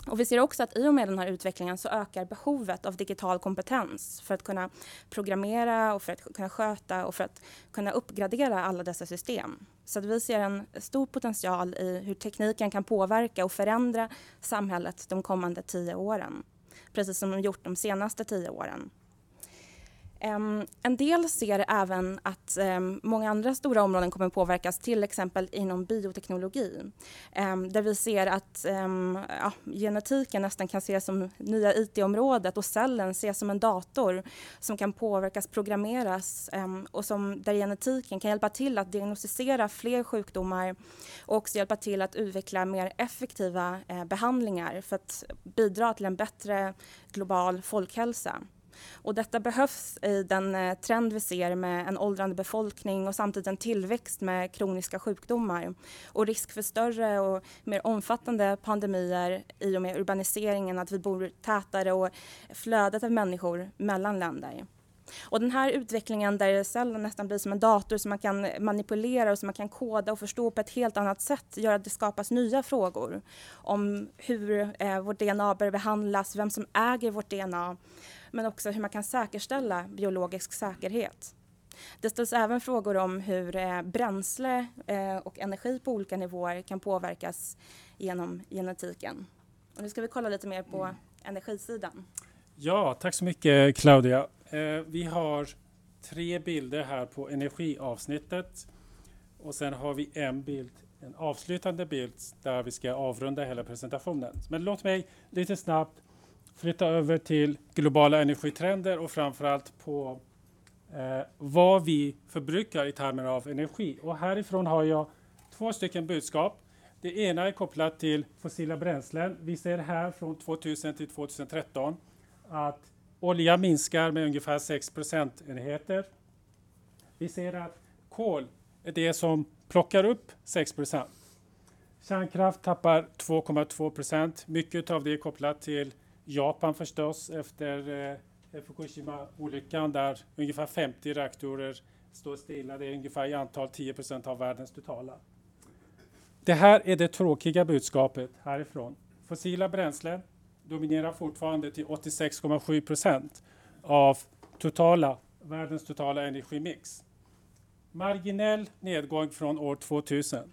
Och vi ser också att i och med den här utvecklingen så ökar behovet av digital kompetens för att kunna programmera och för att kunna sköta och för att kunna uppgradera alla dessa system. Så att vi ser en stor potential i hur tekniken kan påverka och förändra samhället de kommande tio åren. Precis som de gjort de senaste tio åren. Um, en del ser även att um, många andra stora områden kommer påverkas, till exempel inom bioteknologi. Um, där vi ser att ja, genetiken nästan kan ses som nya IT-området och cellen ses som en dator som kan påverkas, programmeras och som, där genetiken kan hjälpa till att diagnostisera fler sjukdomar och också hjälpa till att utveckla mer effektiva eh, behandlingar för att bidra till en bättre global folkhälsa. Och detta behövs i den eh, trend vi ser med en åldrande befolkning och samtidigt en tillväxt med kroniska sjukdomar och risk för större och mer omfattande pandemier i och med urbaniseringen, att vi bor tätare och flödet av människor mellan länder. Och den här utvecklingen där cellen nästan blir som en dator som man kan manipulera och som man kan koda och förstå på ett helt annat sätt gör att det skapas nya frågor om hur eh, vårt DNA bör behandlas, vem som äger vårt DNA men också hur man kan säkerställa biologisk säkerhet. Det ställs även frågor om hur eh, bränsle eh, och energi på olika nivåer kan påverkas genom genetiken. Och nu ska vi kolla lite mer på mm. energisidan. Ja, tack så mycket Claudia. Eh, vi har tre bilder här på energiavsnittet och sen har vi en bild en avslutande bild där vi ska avrunda hela presentationen. Men låt mig lite snabbt flytta över till globala energitrender och framförallt på eh, vad vi förbrukar i termer av energi. Och härifrån har jag två stycken budskap. Det ena är kopplat till fossila bränslen. Vi ser här från 2000 till 2013 att olja minskar med ungefär 6 procentenheter. Vi ser att kol är det som plockar upp 6 procent. Kärnkraft tappar 2,2 procent. Mycket av det är kopplat till Japan förstås efter eh, Fukushima-olyckan där ungefär 50 reaktorer står stilla. Det är ungefär i antal 10 procent av världens totala. Det här är det tråkiga budskapet härifrån. Fossila bränslen dominerar fortfarande till 86,7 procent av totala, världens totala energimix. Marginell nedgång från år 2000.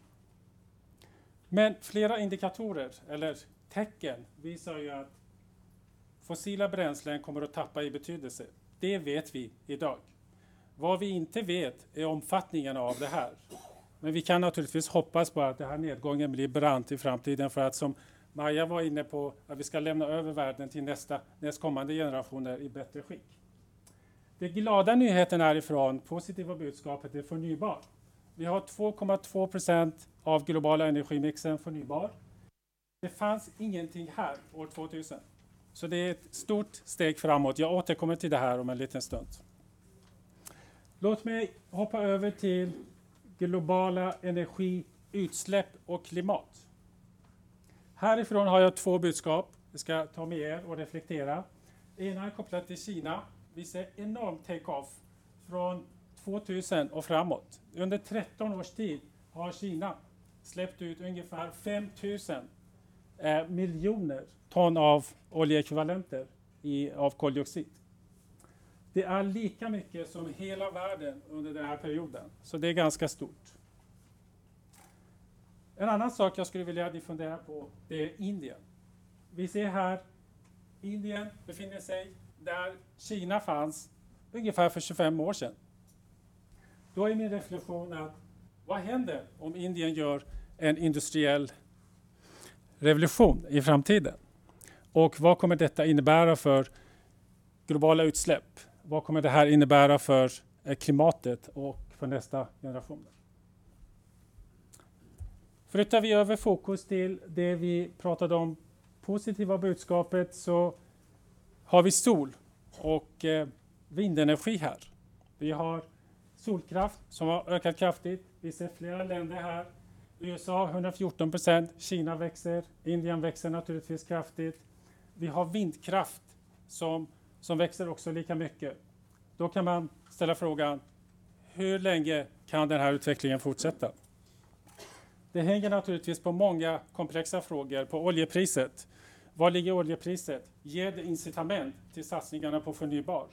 Men flera indikatorer eller tecken visar ju att fossila bränslen kommer att tappa i betydelse. Det vet vi idag. Vad vi inte vet är omfattningen av det här. Men vi kan naturligtvis hoppas på att den här nedgången blir brant i framtiden för att som Maja var inne på, att vi ska lämna över världen till nästa, nästkommande generationer i bättre skick. Den glada nyheten härifrån, positiva budskapet, är förnybar. Vi har 2,2 procent av globala energimixen förnybar. Det fanns ingenting här år 2000. Så det är ett stort steg framåt. Jag återkommer till det här om en liten stund. Låt mig hoppa över till globala energiutsläpp och klimat. Härifrån har jag två budskap. Jag ska ta med er och reflektera. Det ena är kopplat till Kina. Vi ser enorm take-off från 2000 och framåt. Under 13 års tid har Kina släppt ut ungefär 5000 eh, miljoner ton av oljeekvivalenter i, av koldioxid. Det är lika mycket som hela världen under den här perioden, så det är ganska stort. En annan sak jag skulle vilja att ni funderar på, det är Indien. Vi ser här, Indien befinner sig där Kina fanns ungefär för 25 år sedan. Då är min reflektion att vad händer om Indien gör en industriell revolution i framtiden? Och vad kommer detta innebära för globala utsläpp? Vad kommer det här innebära för eh, klimatet och för nästa generation? Flyttar vi över fokus till det vi pratade om, positiva budskapet, så har vi sol och eh, vindenergi här. Vi har solkraft som har ökat kraftigt. Vi ser flera länder här. USA 114 procent, Kina växer, Indien växer naturligtvis kraftigt. Vi har vindkraft som, som växer också lika mycket. Då kan man ställa frågan, hur länge kan den här utvecklingen fortsätta? Det hänger naturligtvis på många komplexa frågor, på oljepriset. Var ligger oljepriset? Ger det incitament till satsningarna på förnybar?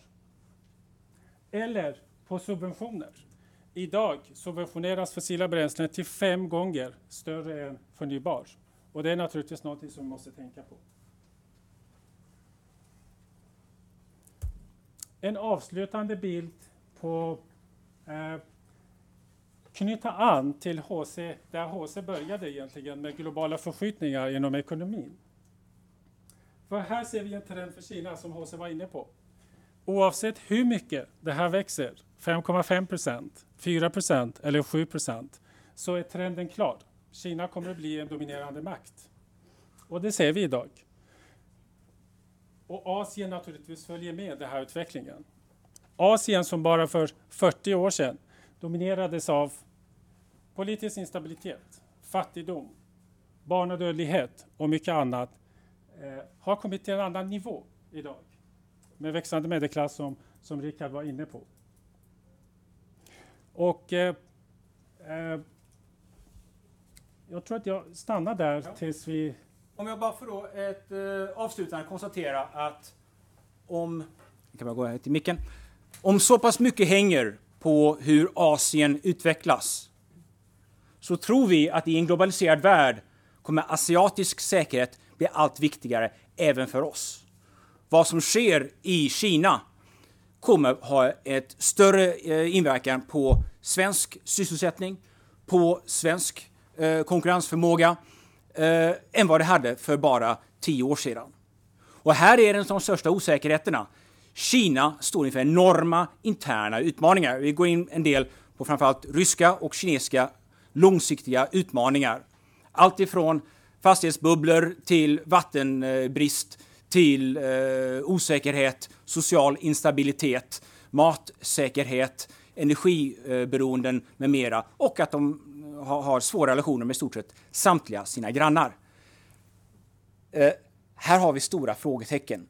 Eller på subventioner. Idag subventioneras fossila bränslen till fem gånger större än förnybar. Och det är naturligtvis något som vi måste tänka på. En avslutande bild på eh, knyta an till HC, där HC började egentligen med globala förskjutningar inom ekonomin. För här ser vi en trend för Kina som HC var inne på. Oavsett hur mycket det här växer, 5,5 procent, 4 procent eller 7 procent, så är trenden klar. Kina kommer att bli en dominerande makt. Och det ser vi idag. Och Asien naturligtvis följer med den här utvecklingen. Asien som bara för 40 år sedan dominerades av politisk instabilitet, fattigdom, barnadödlighet och mycket annat eh, har kommit till en annan nivå idag med växande medelklass som, som Rickard var inne på. Och eh, eh, jag tror att jag stannar där ja. tills vi... Om jag bara får då ett eh, avslutande konstatera att om... Kan bara gå här till micken. Om så pass mycket hänger på hur Asien utvecklas så tror vi att i en globaliserad värld kommer asiatisk säkerhet bli allt viktigare även för oss. Vad som sker i Kina kommer ha ett större eh, inverkan på svensk sysselsättning, på svensk eh, konkurrensförmåga eh, än vad det hade för bara tio år sedan. Och här är den de största osäkerheterna. Kina står inför enorma interna utmaningar. Vi går in en del på framförallt ryska och kinesiska långsiktiga utmaningar. Allt ifrån fastighetsbubblor till vattenbrist till eh, osäkerhet, social instabilitet, matsäkerhet, energiberoenden med mera och att de har, har svåra relationer med i stort sett samtliga sina grannar. Eh, här har vi stora frågetecken.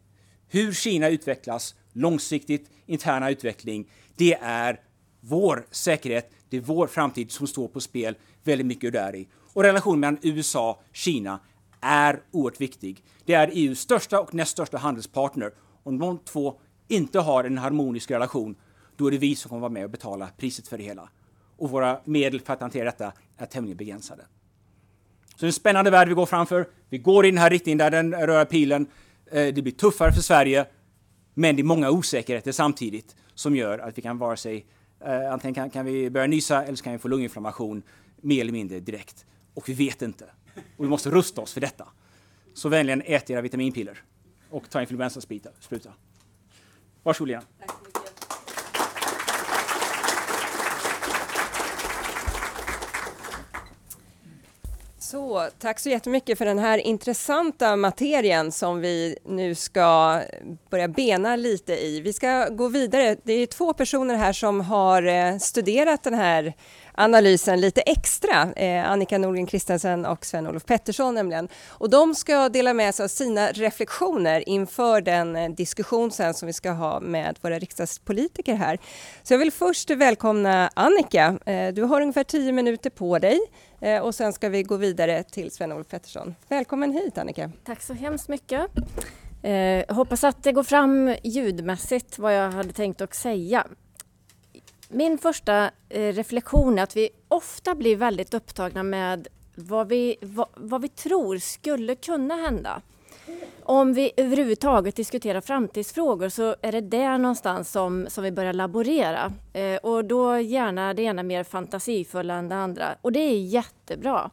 Hur Kina utvecklas långsiktigt, interna utveckling, det är vår säkerhet, det är vår framtid som står på spel väldigt mycket där i. Och relationen mellan USA och Kina är oerhört viktig. Det är EUs största och näst största handelspartner. Om de två inte har en harmonisk relation, då är det vi som kommer vara med och betala priset för det hela. Och våra medel för att hantera detta är tämligen begränsade. Så det är en spännande värld vi går framför. Vi går i den här riktningen där den rör pilen. Eh, det blir tuffare för Sverige, men det är många osäkerheter samtidigt som gör att vi kan vare sig eh, antingen kan, kan vi börja nysa eller så kan vi få lunginflammation mer eller mindre direkt. Och vi vet inte. Och vi måste rusta oss för detta. Så vänligen ät era vitaminpiller och ta influensaspruta. Varsågod Lena. Så, tack så jättemycket för den här intressanta materien som vi nu ska börja bena lite i. Vi ska gå vidare. Det är två personer här som har eh, studerat den här analysen lite extra. Eh, Annika Norgren Kristensen och Sven-Olof Pettersson nämligen. Och de ska dela med sig av sina reflektioner inför den eh, diskussion sen som vi ska ha med våra riksdagspolitiker här. Så jag vill först välkomna Annika. Eh, du har ungefär tio minuter på dig Eh, och sen ska vi gå vidare till Sven-Olof Pettersson. Välkommen hit Annika. Tack så hemskt mycket. Eh, hoppas att det går fram ljudmässigt vad jag hade tänkt att säga. Min första eh, reflektion är att vi ofta blir väldigt upptagna med vad vi, vad, vad vi tror skulle kunna hända. Om vi överhuvudtaget diskuterar framtidsfrågor så är det där någonstans som, som vi börjar laborera. Eh, och då gärna det ena mer fantasifulla än det andra. Och det är jättebra.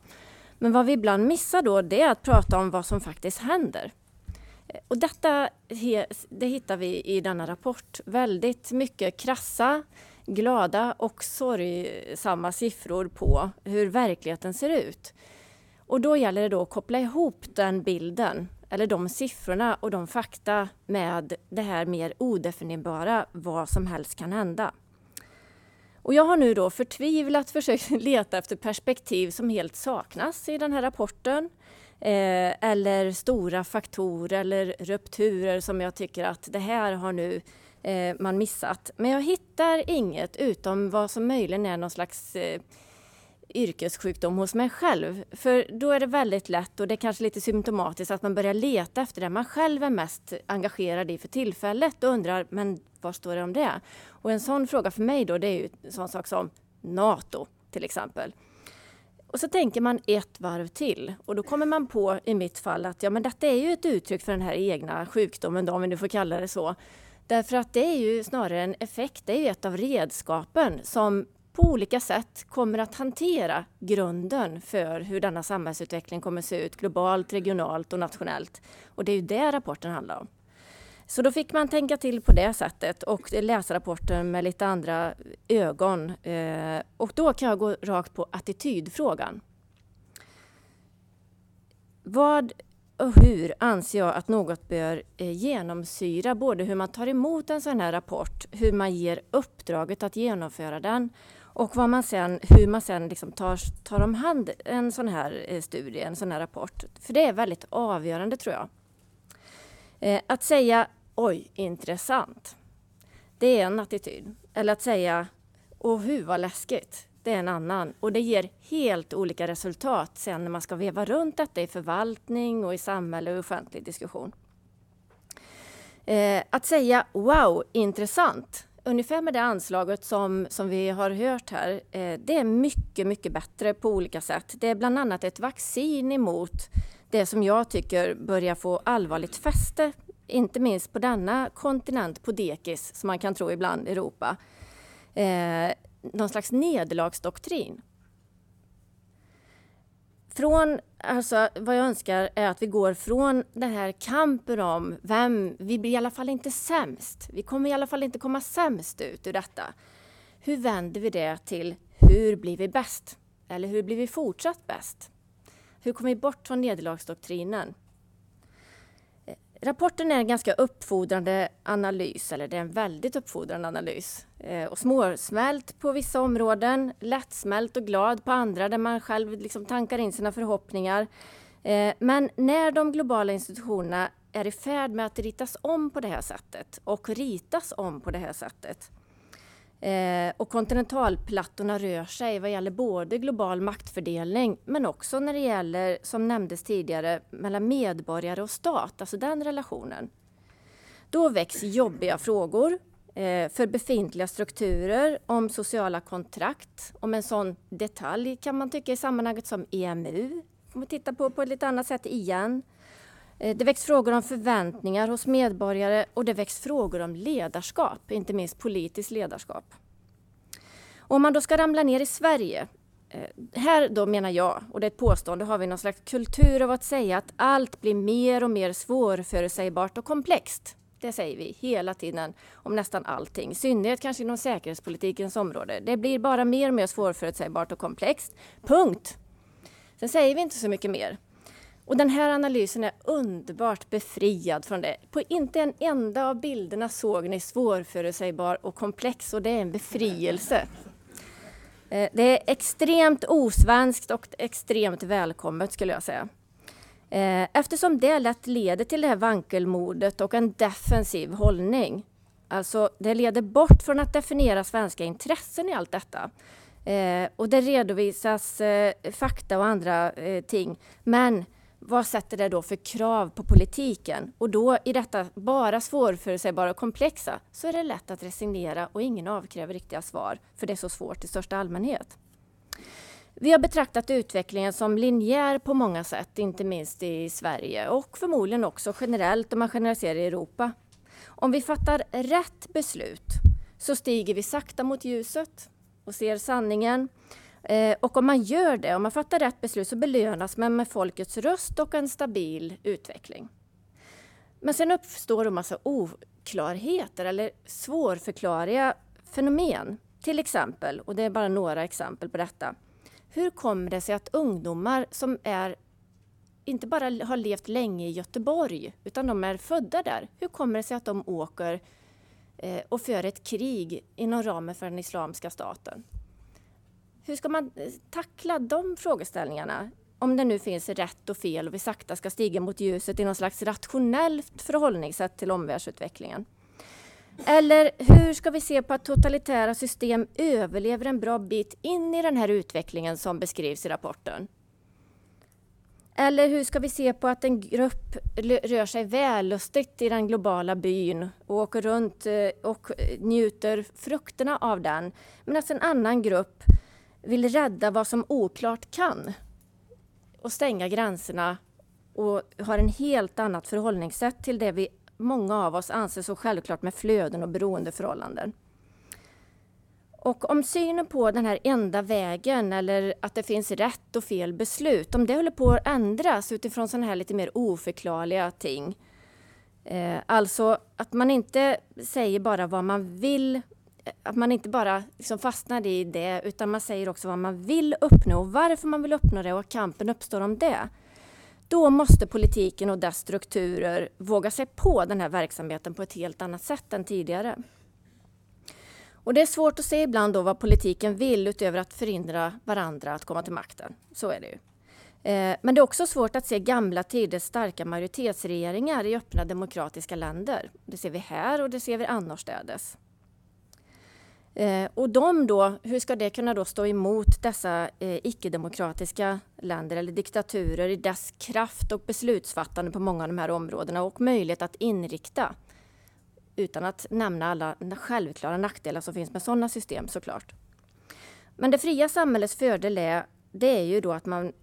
Men vad vi ibland missar då det är att prata om vad som faktiskt händer. Eh, och detta det hittar vi i denna rapport. Väldigt mycket krassa glada och sorgsamma siffror på hur verkligheten ser ut. Och då gäller det då att koppla ihop den bilden, eller de siffrorna och de fakta med det här mer odefinierbara, vad som helst kan hända. Och jag har nu då förtvivlat försökt leta efter perspektiv som helt saknas i den här rapporten. Eh, eller stora faktorer eller rupturer som jag tycker att det här har nu eh, man missat. Men jag hittar inget utom vad som möjligen är någon slags eh, yrkessjukdom hos mig själv. För då är det väldigt lätt och det är kanske lite symptomatiskt att man börjar leta efter det man själv är mest engagerad i för tillfället och undrar men vad står det om det? Och en sån fråga för mig då det är ju en sån sak som NATO till exempel. Och så tänker man ett varv till och då kommer man på i mitt fall att ja men detta är ju ett uttryck för den här egna sjukdomen då, om vi nu får kalla det så. Därför att det är ju snarare en effekt, det är ju ett av redskapen som på olika sätt kommer att hantera grunden för hur denna samhällsutveckling kommer att se ut globalt, regionalt och nationellt. Och det är ju det rapporten handlar om. Så då fick man tänka till på det sättet och läsa rapporten med lite andra ögon. Eh, och då kan jag gå rakt på attitydfrågan. Vad och hur anser jag att något bör eh, genomsyra både hur man tar emot en sån här rapport, hur man ger uppdraget att genomföra den och vad man sen, hur man sen liksom tar, tar om hand en sån här eh, studie, en sån här rapport. För det är väldigt avgörande tror jag. Eh, att säga oj, intressant. Det är en attityd. Eller att säga åh, hur vad läskigt det är en annan. Och det ger helt olika resultat sen när man ska veva runt detta i förvaltning och i samhälle och offentlig diskussion. Eh, att säga wow, intressant, ungefär med det anslaget som, som vi har hört här, eh, det är mycket, mycket bättre på olika sätt. Det är bland annat ett vaccin emot det som jag tycker börjar få allvarligt fäste, inte minst på denna kontinent, på dekis, som man kan tro ibland, Europa. Eh, någon slags nederlagsdoktrin från, alltså, vad jag önskar är att vi går från den här kampen om vem, vi blir i alla fall inte sämst. Vi kommer i alla fall inte komma sämst ut ur detta. Hur vänder vi det till hur blir vi bäst? Eller hur blir vi fortsatt bäst? Hur kommer vi bort från nederlagsdoktrinen? Rapporten är en ganska uppfordrande analys, eller det är en väldigt uppfordrande analys. Eh, och småsmält på vissa områden, lättsmält och glad på andra där man själv liksom tankar in sina förhoppningar. Eh, men när de globala institutionerna är i färd med att ritas om på det här sättet och ritas om på det här sättet eh, och kontinentalplattorna rör sig vad gäller både global maktfördelning men också när det gäller, som nämndes tidigare, mellan medborgare och stat, alltså den relationen. Då väcks jobbiga frågor Eh, för befintliga strukturer om sociala kontrakt. Om en sån detalj kan man tycka i sammanhanget som EMU, får man titta på på ett lite annat sätt igen. Eh, det väcks frågor om förväntningar hos medborgare och det väcks frågor om ledarskap, inte minst politiskt ledarskap. Om man då ska ramla ner i Sverige, eh, här då menar jag, och det är ett påstående, har vi någon slags kultur av att säga att allt blir mer och mer svårförutsägbart och komplext. Det säger vi hela tiden om nästan allting, i synnerhet kanske inom säkerhetspolitikens område. Det blir bara mer och mer svårförutsägbart och komplext. Punkt. Sen säger vi inte så mycket mer. Och den här analysen är underbart befriad från det. På inte en enda av bilderna såg ni svårförutsägbar och komplex och det är en befrielse. Eh, det är extremt osvenskt och extremt välkommet skulle jag säga. Eh, eftersom det lätt leder till det här vankelmodet och en defensiv hållning. Alltså, det leder bort från att definiera svenska intressen i allt detta. Eh, och det redovisas eh, fakta och andra eh, ting. Men vad sätter det då för krav på politiken? Och då i detta bara svårförutsägbara och komplexa så är det lätt att resignera och ingen avkräver riktiga svar för det är så svårt i största allmänhet. Vi har betraktat utvecklingen som linjär på många sätt, inte minst i Sverige och förmodligen också generellt om man generaliserar i Europa. Om vi fattar rätt beslut så stiger vi sakta mot ljuset och ser sanningen Eh, och om man gör det, om man fattar rätt beslut så belönas man med folkets röst och en stabil utveckling. Men sen uppstår en massa oklarheter eller svårförklarliga fenomen. Till exempel, och det är bara några exempel på detta. Hur kommer det sig att ungdomar som är inte bara har levt länge i Göteborg, utan de är födda där. Hur kommer det sig att de åker eh, och för ett krig inom ramen för den Islamiska staten? Hur ska man eh, tackla de frågeställningarna? Om det nu finns rätt och fel och vi sakta ska stiga mot ljuset i någon slags rationellt förhållningssätt till omvärldsutvecklingen. Eller hur ska vi se på att totalitära system överlever en bra bit in i den här utvecklingen som beskrivs i rapporten? Eller hur ska vi se på att en grupp rör sig vällustigt i den globala byn och åker runt eh, och njuter frukterna av den, medan en annan grupp vill rädda vad som oklart kan och stänga gränserna och har en helt annat förhållningssätt till det vi många av oss anser så självklart med flöden och beroendeförhållanden. Och om synen på den här enda vägen eller att det finns rätt och fel beslut, om det håller på att ändras utifrån sådana här lite mer oförklarliga ting. Eh, alltså att man inte säger bara vad man vill eh, att man inte bara liksom fastnar i det utan man säger också vad man vill uppnå och varför man vill uppnå det och kampen uppstår om det. Då måste politiken och dess strukturer våga sig på den här verksamheten på ett helt annat sätt än tidigare. Och det är svårt att se ibland då vad politiken vill utöver att förhindra varandra att komma till makten. Så är det ju. Eh, men det är också svårt att se gamla tiders starka majoritetsregeringar i öppna demokratiska länder. Det ser vi här och det ser vi annorstädes. Eh, och de då, hur ska det kunna då stå emot dessa eh, icke-demokratiska länder eller diktaturer i dess kraft och beslutsfattande på många av de här områdena och möjlighet att inrikta utan att nämna alla självklara nackdelar som finns med sådana system såklart. Men det fria samhällets fördel är, det är ju då att man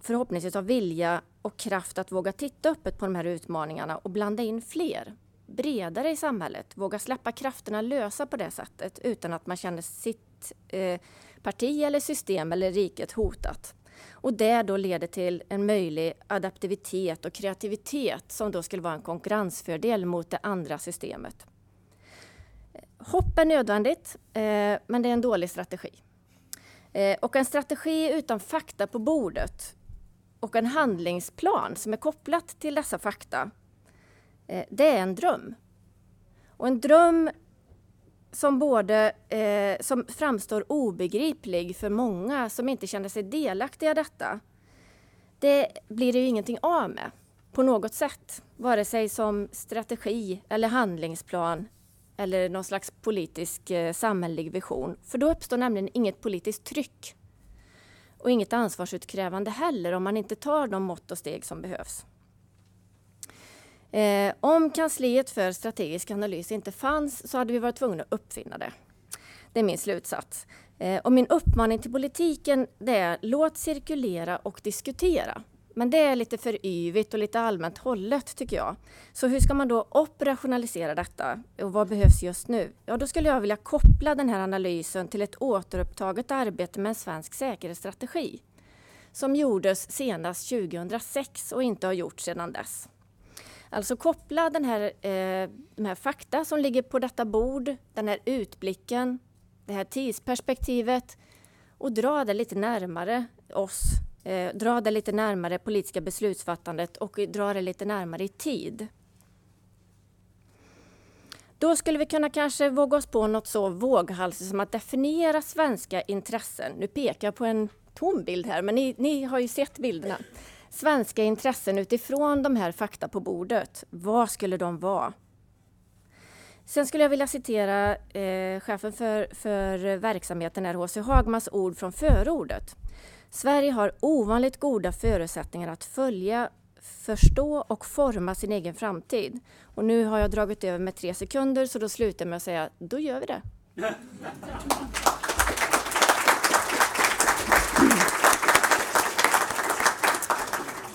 förhoppningsvis har vilja och kraft att våga titta öppet på de här utmaningarna och blanda in fler bredare i samhället, våga släppa krafterna lösa på det sättet utan att man känner sitt eh, parti eller system eller riket hotat. Och det då leder till en möjlig adaptivitet och kreativitet som då skulle vara en konkurrensfördel mot det andra systemet. Hopp är nödvändigt, eh, men det är en dålig strategi. Eh, och en strategi utan fakta på bordet och en handlingsplan som är kopplat till dessa fakta, eh, det är en dröm. Och en dröm som både eh, som framstår obegriplig för många som inte känner sig delaktiga i detta. Det blir det ju ingenting av med på något sätt, vare sig som strategi eller handlingsplan eller någon slags politisk eh, samhällelig vision. För då uppstår nämligen inget politiskt tryck och inget ansvarsutkrävande heller om man inte tar de mått och steg som behövs. Eh, om kansliet för strategisk analys inte fanns så hade vi varit tvungna att uppfinna det. Det är min slutsats. Eh, och min uppmaning till politiken det är låt cirkulera och diskutera. Men det är lite för yvigt och lite allmänt hållet tycker jag. Så hur ska man då operationalisera detta och vad behövs just nu? Ja, då skulle jag vilja koppla den här analysen till ett återupptaget arbete med en svensk säkerhetsstrategi som gjordes senast 2006 och inte har gjorts sedan dess. Alltså koppla den här, eh, de här fakta som ligger på detta bord, den här utblicken, det här tidsperspektivet och dra det lite närmare oss. Eh, dra det lite närmare politiska beslutsfattandet och dra det lite närmare i tid. Då skulle vi kunna kanske våga oss på något så våghalsigt som att definiera svenska intressen. Nu pekar jag på en tom bild här, men ni, ni har ju sett bilderna svenska intressen utifrån de här fakta på bordet. Vad skulle de vara? Sen skulle jag vilja citera eh, chefen för, för verksamheten H.C. Hagmans ord från förordet. Sverige har ovanligt goda förutsättningar att följa, förstå och forma sin egen framtid. Och nu har jag dragit över med tre sekunder så då slutar jag med att säga, då gör vi det.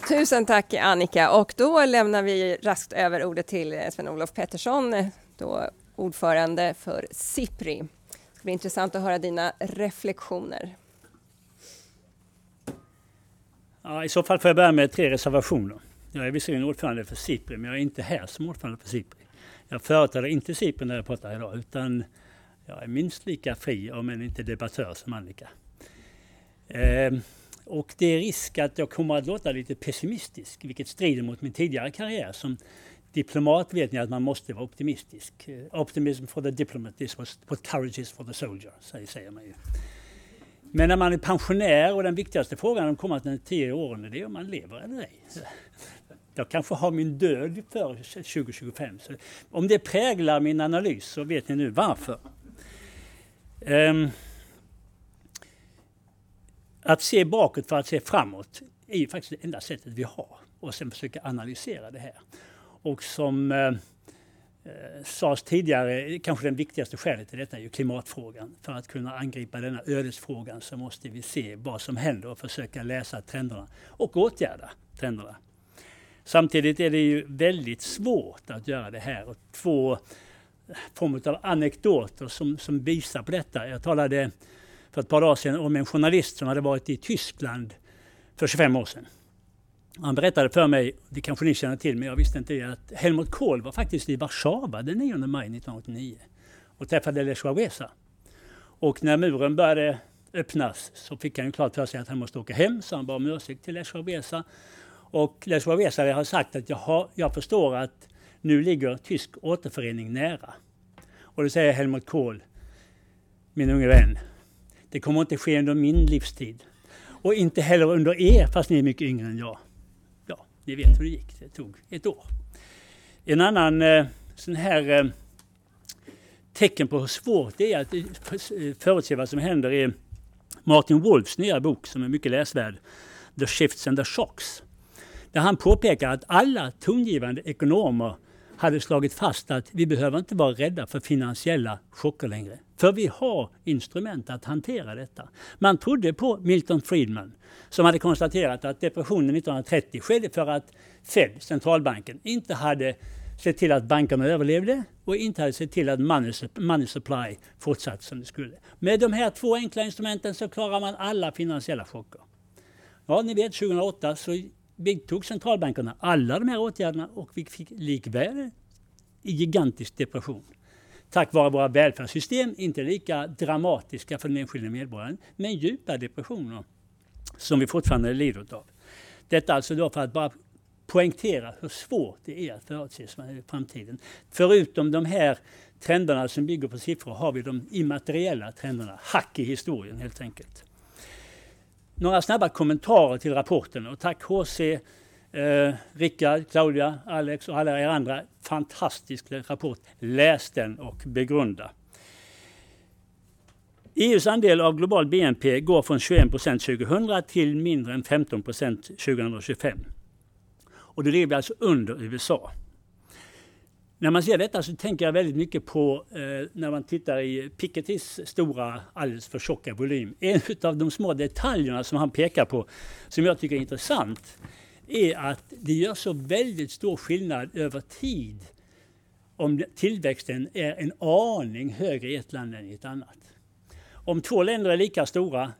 Tusen tack Annika och då lämnar vi raskt över ordet till Sven-Olof Pettersson, då ordförande för SIPRI. Det ska bli intressant att höra dina reflektioner. Ja, I så fall får jag börja med tre reservationer. Jag är visserligen ordförande för SIPRI, men jag är inte här som ordförande för SIPRI. Jag företräder inte SIPRI när jag pratar idag, utan jag är minst lika fri, om än inte debattör som Annika. Eh, och det är risk att jag kommer att låta lite pessimistisk, vilket strider mot min tidigare karriär. Som diplomat vet ni att man måste vara optimistisk. Eh, optimism for the diplomat is what courage is for the soldier, säger man ju. Men när man är pensionär och den viktigaste frågan de kommande tio åren är det om man lever eller ej. Jag kanske har min död för 2025. Så om det präglar min analys så vet ni nu varför. Um, att se bakåt för att se framåt är ju faktiskt det enda sättet vi har. Och sen försöka analysera det här. Och som eh, eh, sades tidigare, kanske den viktigaste skälet till detta är ju klimatfrågan. För att kunna angripa denna ödesfrågan så måste vi se vad som händer och försöka läsa trenderna och åtgärda trenderna. Samtidigt är det ju väldigt svårt att göra det här. Och två eh, former av anekdoter som, som visar på detta. Jag talade för ett par dagar sedan om en journalist som hade varit i Tyskland för 25 år sedan. Han berättade för mig, det kanske ni känner till, men jag visste inte det, att Helmut Kohl var faktiskt i Warszawa den 9 maj 1989 och träffade Lech Wałęsa. Och när muren började öppnas så fick han ju klart för sig att han måste åka hem, så han bad om ursäkt till Lech Wałęsa. Och Lech Wałęsa har sagt att jag, har, jag förstår att nu ligger tysk återförening nära. Och då säger Helmut Kohl, min unge vän, det kommer inte ske under min livstid. Och inte heller under er, fast ni är mycket yngre än jag. Ja, ni vet hur det gick. Det tog ett år. En annan eh, sån här eh, tecken på hur svårt det är att eh, eh, förutse vad som händer är Martin Wolfs nya bok som är mycket läsvärd. The Shifts and the Shocks. Där han påpekar att alla tongivande ekonomer hade slagit fast att vi behöver inte vara rädda för finansiella chocker längre. För vi har instrument att hantera detta. Man trodde på Milton Friedman som hade konstaterat att depressionen 1930 skedde för att Fed, centralbanken, inte hade sett till att bankerna överlevde och inte hade sett till att money, money supply fortsatte som det skulle. Med de här två enkla instrumenten så klarar man alla finansiella chocker. Ja, ni vet 2008 så vidtog centralbankerna alla de här åtgärderna och vi fick likväl en gigantisk depression. Tack vare våra välfärdssystem, inte lika dramatiska för den enskilde medborgaren, men djupa depressioner som vi fortfarande lider av. Detta alltså då för att bara poängtera hur svårt det är att förutse framtiden. Förutom de här trenderna som bygger på siffror har vi de immateriella trenderna, hack i historien helt enkelt. Några snabba kommentarer till rapporten och tack HC, eh, Rickard, Claudia, Alex och alla er andra. Fantastisk rapport. Läs den och begrunda. EUs andel av global BNP går från 21 procent 2000 till mindre än 15 procent 2025. Och det ligger alltså under USA. När man ser detta så tänker jag väldigt mycket på eh, när man tittar i Pikettys stora, alldeles för tjocka volym. En av de små detaljerna som han pekar på, som jag tycker är intressant, är att det gör så väldigt stor skillnad över tid om tillväxten är en aning högre i ett land än i ett annat. Om två länder är lika stora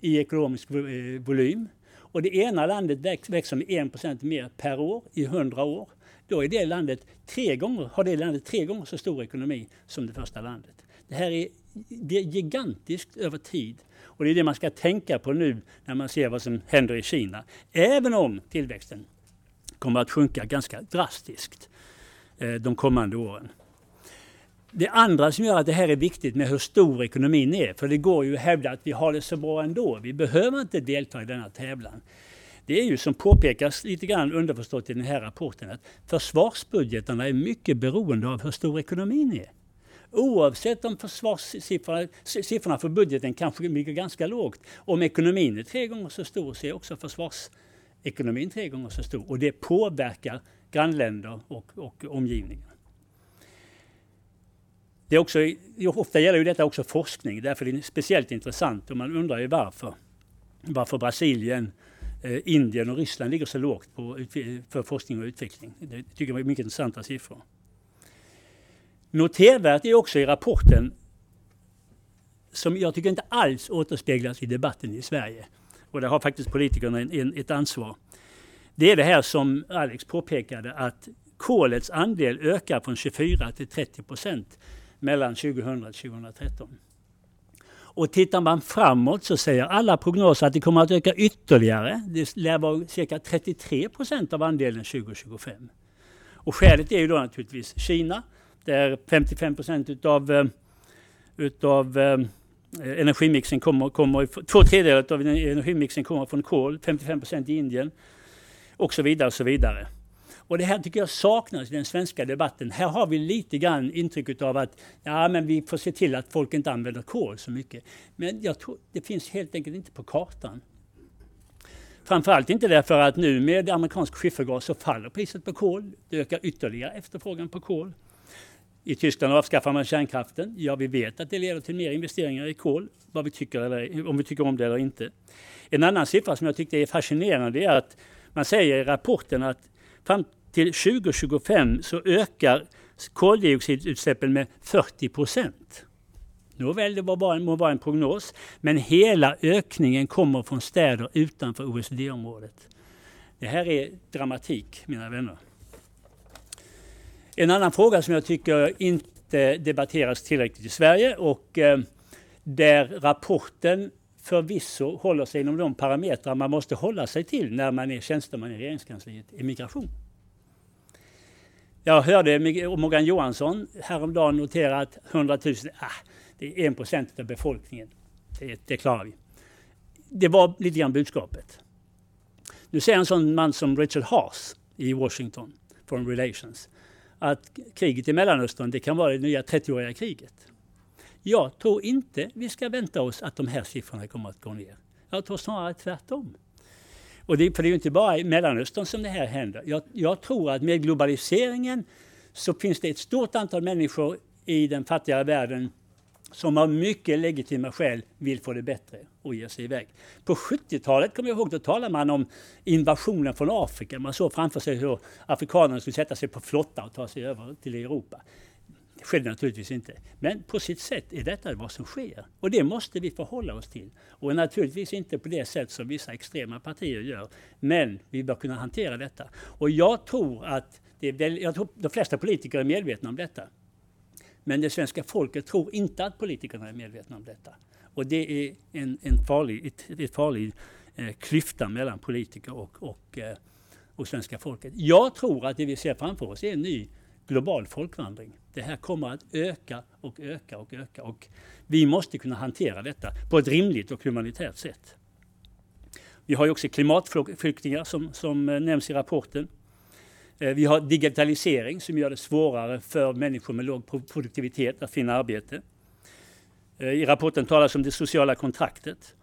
i ekonomisk eh, volym och det ena landet växer med 1 mer per år i 100 år, då är det landet tre gånger, har det landet tre gånger så stor ekonomi som det första landet. Det här är, det är gigantiskt över tid. Och det är det man ska tänka på nu när man ser vad som händer i Kina. Även om tillväxten kommer att sjunka ganska drastiskt eh, de kommande åren. Det andra som gör att det här är viktigt med hur stor ekonomin är, för det går ju att hävda att vi har det så bra ändå. Vi behöver inte delta i denna tävlan. Det är ju som påpekas lite grann underförstått i den här rapporten att försvarsbudgetarna är mycket beroende av hur stor ekonomin är. Oavsett om försvarssiffrorna siffrorna för budgeten kanske ligger ganska lågt. Om ekonomin är tre gånger så stor så är också försvarsekonomin tre gånger så stor. Och det påverkar grannländer och, och omgivningen. Det är också, ofta gäller ju detta också forskning, därför är det speciellt intressant och man undrar ju varför. Varför Brasilien, eh, Eh, Indien och Ryssland ligger så lågt på, för forskning och utveckling. Det tycker jag är mycket intressanta siffror. Notervärt är också i rapporten, som jag tycker inte alls återspeglas i debatten i Sverige, och där har faktiskt politikerna en, en, ett ansvar. Det är det här som Alex påpekade, att kolets andel ökar från 24 till 30 procent mellan 2000 och 2013. Och tittar man framåt så säger alla prognoser att det kommer att öka ytterligare. Det lär vara cirka 33 procent av andelen 2025. Och skälet är ju då naturligtvis Kina, där 55 procent utav, eh, utav eh, energimixen kommer, kommer, två tredjedelar av energimixen kommer från kol, 55 procent i Indien och så vidare och så vidare. Och det här tycker jag saknas i den svenska debatten. Här har vi lite grann intrycket av att ja, men vi får se till att folk inte använder kol så mycket. Men jag tror det finns helt enkelt inte på kartan. Framförallt inte därför att nu med amerikansk skiffergas så faller priset på kol. Det ökar ytterligare efterfrågan på kol. I Tyskland avskaffar man kärnkraften. Ja, vi vet att det leder till mer investeringar i kol, vad vi tycker eller, om vi tycker om det eller inte. En annan siffra som jag tyckte är fascinerande är att man säger i rapporten att fram till 2025 så ökar koldioxidutsläppen med 40 procent. Nåväl, det var bara, må vara en prognos, men hela ökningen kommer från städer utanför OECD-området. Det här är dramatik, mina vänner. En annan fråga som jag tycker inte debatteras tillräckligt i Sverige och eh, där rapporten förvisso håller sig inom de parametrar man måste hålla sig till när man är tjänsteman i regeringskansliet, är migration. Jag hörde Morgan Johansson häromdagen notera att 100 000, ah, det är 1 procent av befolkningen. Det, det klarar vi. Det var lite grann budskapet. Nu säger en sån man som Richard Haas i Washington, Foreign Relations, att kriget i Mellanöstern det kan vara det nya 30-åriga kriget. Jag tror inte vi ska vänta oss att de här siffrorna kommer att gå ner. Jag tror snarare tvärtom. Och det, för det är ju inte bara i Mellanöstern som det här händer. Jag, jag, tror att med globaliseringen så finns det ett stort antal människor i den fattigare världen som av mycket legitima skäl vill få det bättre och ge sig iväg. På 70-talet kommer jag ihåg, då talade man om invasionen från Afrika. Man såg framför sig hur afrikanerna skulle sätta sig på flotta och ta sig över till Europa skedde naturligtvis inte. Men på sitt sätt är detta vad som sker. Och det måste vi förhålla oss till. Och naturligtvis inte på det sätt som vissa extrema partier gör. Men vi bör kunna hantera detta. Och jag tror att det väl, jag tror de flesta politiker är medvetna om detta. Men det svenska folket tror inte att politikerna är medvetna om detta. Och det är en, en farlig, ett, ett farlig eh, klyfta mellan politiker och, och, eh, och svenska folket. Jag tror att det vi ser framför oss är en ny global folkvandring. Det här kommer att öka och öka och öka och vi måste kunna hantera detta på ett rimligt och humanitärt sätt. Vi har ju också klimatflyktingar som, som eh, nämns i rapporten. Eh, vi har digitalisering som gör det svårare för människor med låg produktivitet att finna arbete. Eh, I rapporten talas om det sociala kontraktet.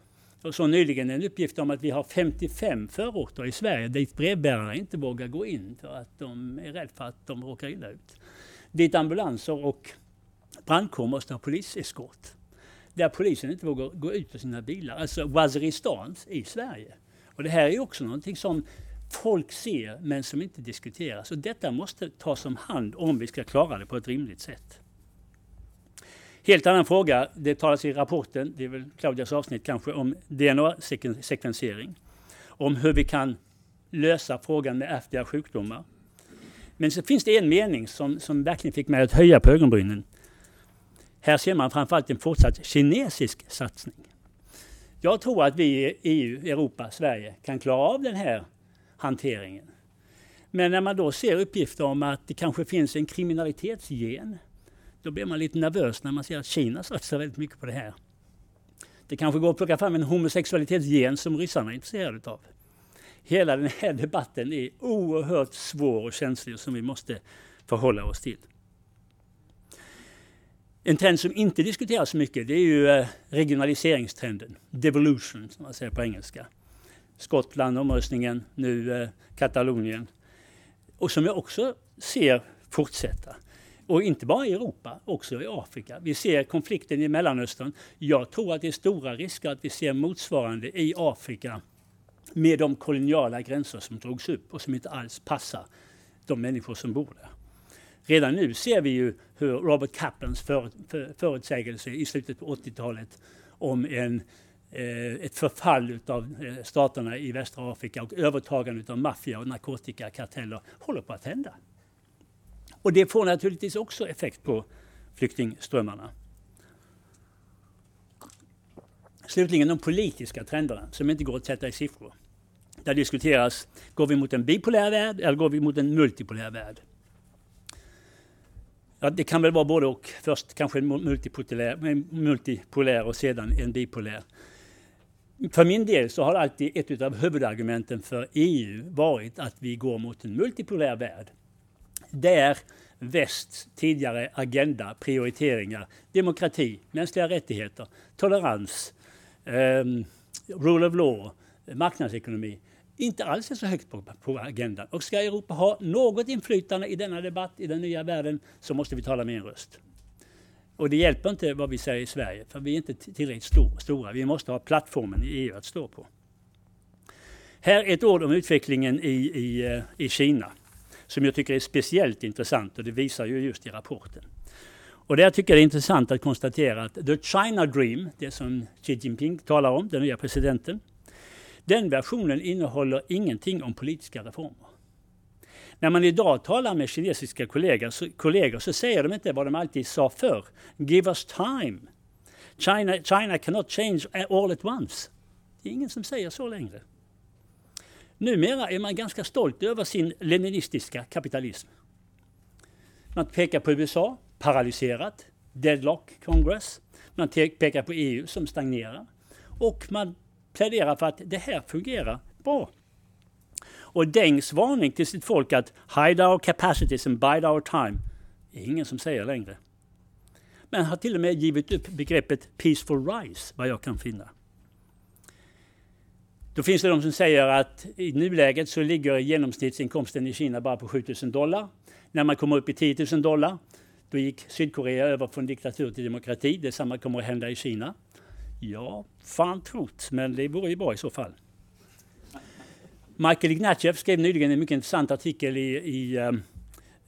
Och så nyligen en uppgift om att vi har 55 förorter i Sverige dit brevbärarna inte vågar gå in för att de är rädda för att de råkar illa ut. Dit ambulanser och brandkår måste ha poliseskort. Där polisen inte vågar gå ut på sina bilar. Alltså Waziristan i Sverige. Och det här är också någonting som folk ser men som inte diskuteras. Och detta måste tas om hand om vi ska klara det på ett rimligt sätt. Helt annan fråga, det talas i rapporten, det är väl Claudias avsnitt kanske, om DNA-sekvensering. Om hur vi kan lösa frågan med ärftliga sjukdomar. Men så finns det en mening som, som verkligen fick mig att höja på ögonbrynen. Här ser man framförallt en fortsatt kinesisk satsning. Jag tror att vi i EU, Europa, Sverige kan klara av den här hanteringen. Men när man då ser uppgifter om att det kanske finns en kriminalitetsgen då blir man lite nervös när man ser att Kina satsar väldigt mycket på det här. Det kanske går att plocka fram en homosexualitetsgen som ryssarna är intresserade av. Hela den här debatten är oerhört svår och känslig som vi måste förhålla oss till. En trend som inte diskuteras så mycket det är ju eh, regionaliseringstrenden, devolution som man säger på engelska. Skottland, omröstningen, nu eh, Katalonien. Och som jag också ser fortsätta. Och inte bara i Europa, också i Afrika. Vi ser konflikten i Mellanöstern. Jag tror att det är stora risker att vi ser motsvarande i Afrika med de koloniala gränser som drogs upp och som inte alls passar de människor som bor där. Redan nu ser vi ju hur Robert Kaplans för, för, förutsägelse i slutet på 80-talet om en, eh, ett förfall av eh, staterna i västra Afrika och övertagande av maffia och narkotikakarteller håller på att hända. Och det får naturligtvis också effekt på flyktingströmmarna. Slutligen de politiska trenderna som inte går att sätta i siffror. Där diskuteras, går vi mot en bipolär värld eller går vi mot en multipolär värld? Ja, det kan väl vara både och. Först kanske en multipolär, multipolär och sedan en bipolär. För min del så har alltid ett av huvudargumenten för EU varit att vi går mot en multipolär värld där västs tidigare agenda, prioriteringar, demokrati, mänskliga rättigheter, tolerans, Ehm, rule of law, marknadsekonomi inte alls är så högt på, på agendan. Och ska Europa ha något inflytande i denna debatt i den nya världen så måste vi tala med en röst. Och det hjälper inte vad vi säger i Sverige, för vi är inte tillräckligt stor, stora. Vi måste ha plattformen i EU att stå på. Här ett ord om utvecklingen i, i, eh, i Kina som jag tycker är speciellt intressant och det visar ju just i rapporten. Och det jag det är intressant att konstatera att the China Dream, det som Xi Jinping talar om, den nya presidenten, den versionen innehåller ingenting om politiska reformer. När man idag talar med kinesiska kollegor så, kollegor så säger de inte vad de alltid sa förr. Give us time. China, China cannot change all at once. Det är ingen som säger så längre. Numera är man ganska stolt över sin leninistiska kapitalism. Man pekar på USA, paralyserat, deadlock Congress. Man pekar på EU som stagnerar. Och man pläderar för att det här fungerar bra. Och Dengs varning till sitt folk att hide our capacities and bide our time är ingen som säger längre. Men har till och med givit upp begreppet peaceful rise, vad jag kan finna. Då finns det de som säger att i nuläget så ligger genomsnittsinkomsten i Kina bara på 7000 dollar. När man kommer upp i 10 000 dollar, då gick Sydkorea över från diktatur till demokrati. Detsamma kommer att hända i Kina. Ja, fan trott, men det vore ju bra i så fall. Michael Ignatieff skrev nyligen en mycket intressant artikel i, i um,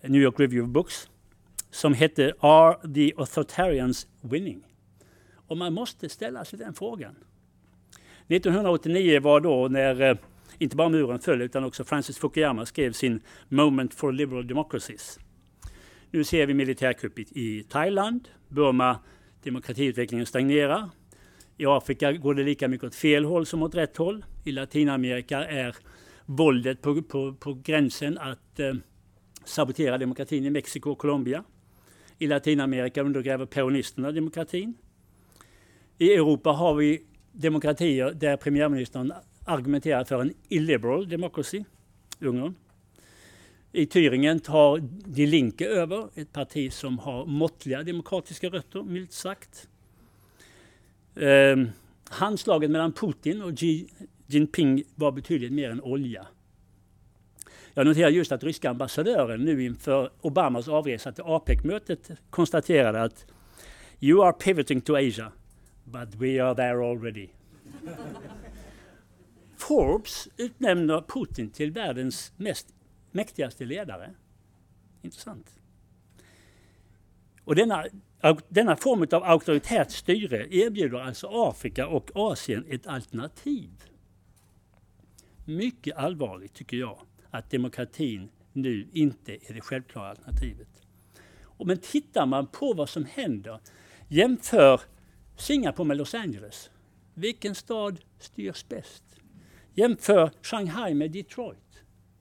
New York Review of Books som hette Are the authoritarians winning? Och man måste ställa sig den frågan. 1989 var då när eh, inte bara muren föll utan också Francis Fukuyama skrev sin Moment for Liberal Democracies. Nu ser vi militärkupp i Thailand, Burma, demokratiutvecklingen stagnerar. I Afrika går det lika mycket åt fel håll som åt rätt håll. I Latinamerika är våldet på, på, på gränsen att eh, sabotera demokratin i Mexiko och Colombia. I Latinamerika undergräver peronisterna demokratin. I Europa har vi demokratier där premiärministern argumenterar för en illiberal democracy, Ungern. I Thüringen tar Die Linke över, ett parti som har måttliga demokratiska rötter, milt sagt. Ehm, handslaget mellan Putin och Xi Jinping var betydligt mer än olja. Jag noterar just att ryska ambassadören nu inför Obamas avresa till APEC-mötet konstaterade att You are pivoting to Asia, but we are there already. Forbes utnämner Putin till världens mest mäktigaste ledare. Intressant. Och denna, denna form av auktoritärt styre erbjuder alltså Afrika och Asien ett alternativ. Mycket allvarligt tycker jag att demokratin nu inte är det självklara alternativet. Och men tittar man på vad som händer, jämför Singapore med Los Angeles. Vilken stad styrs bäst? Jämför Shanghai med Detroit.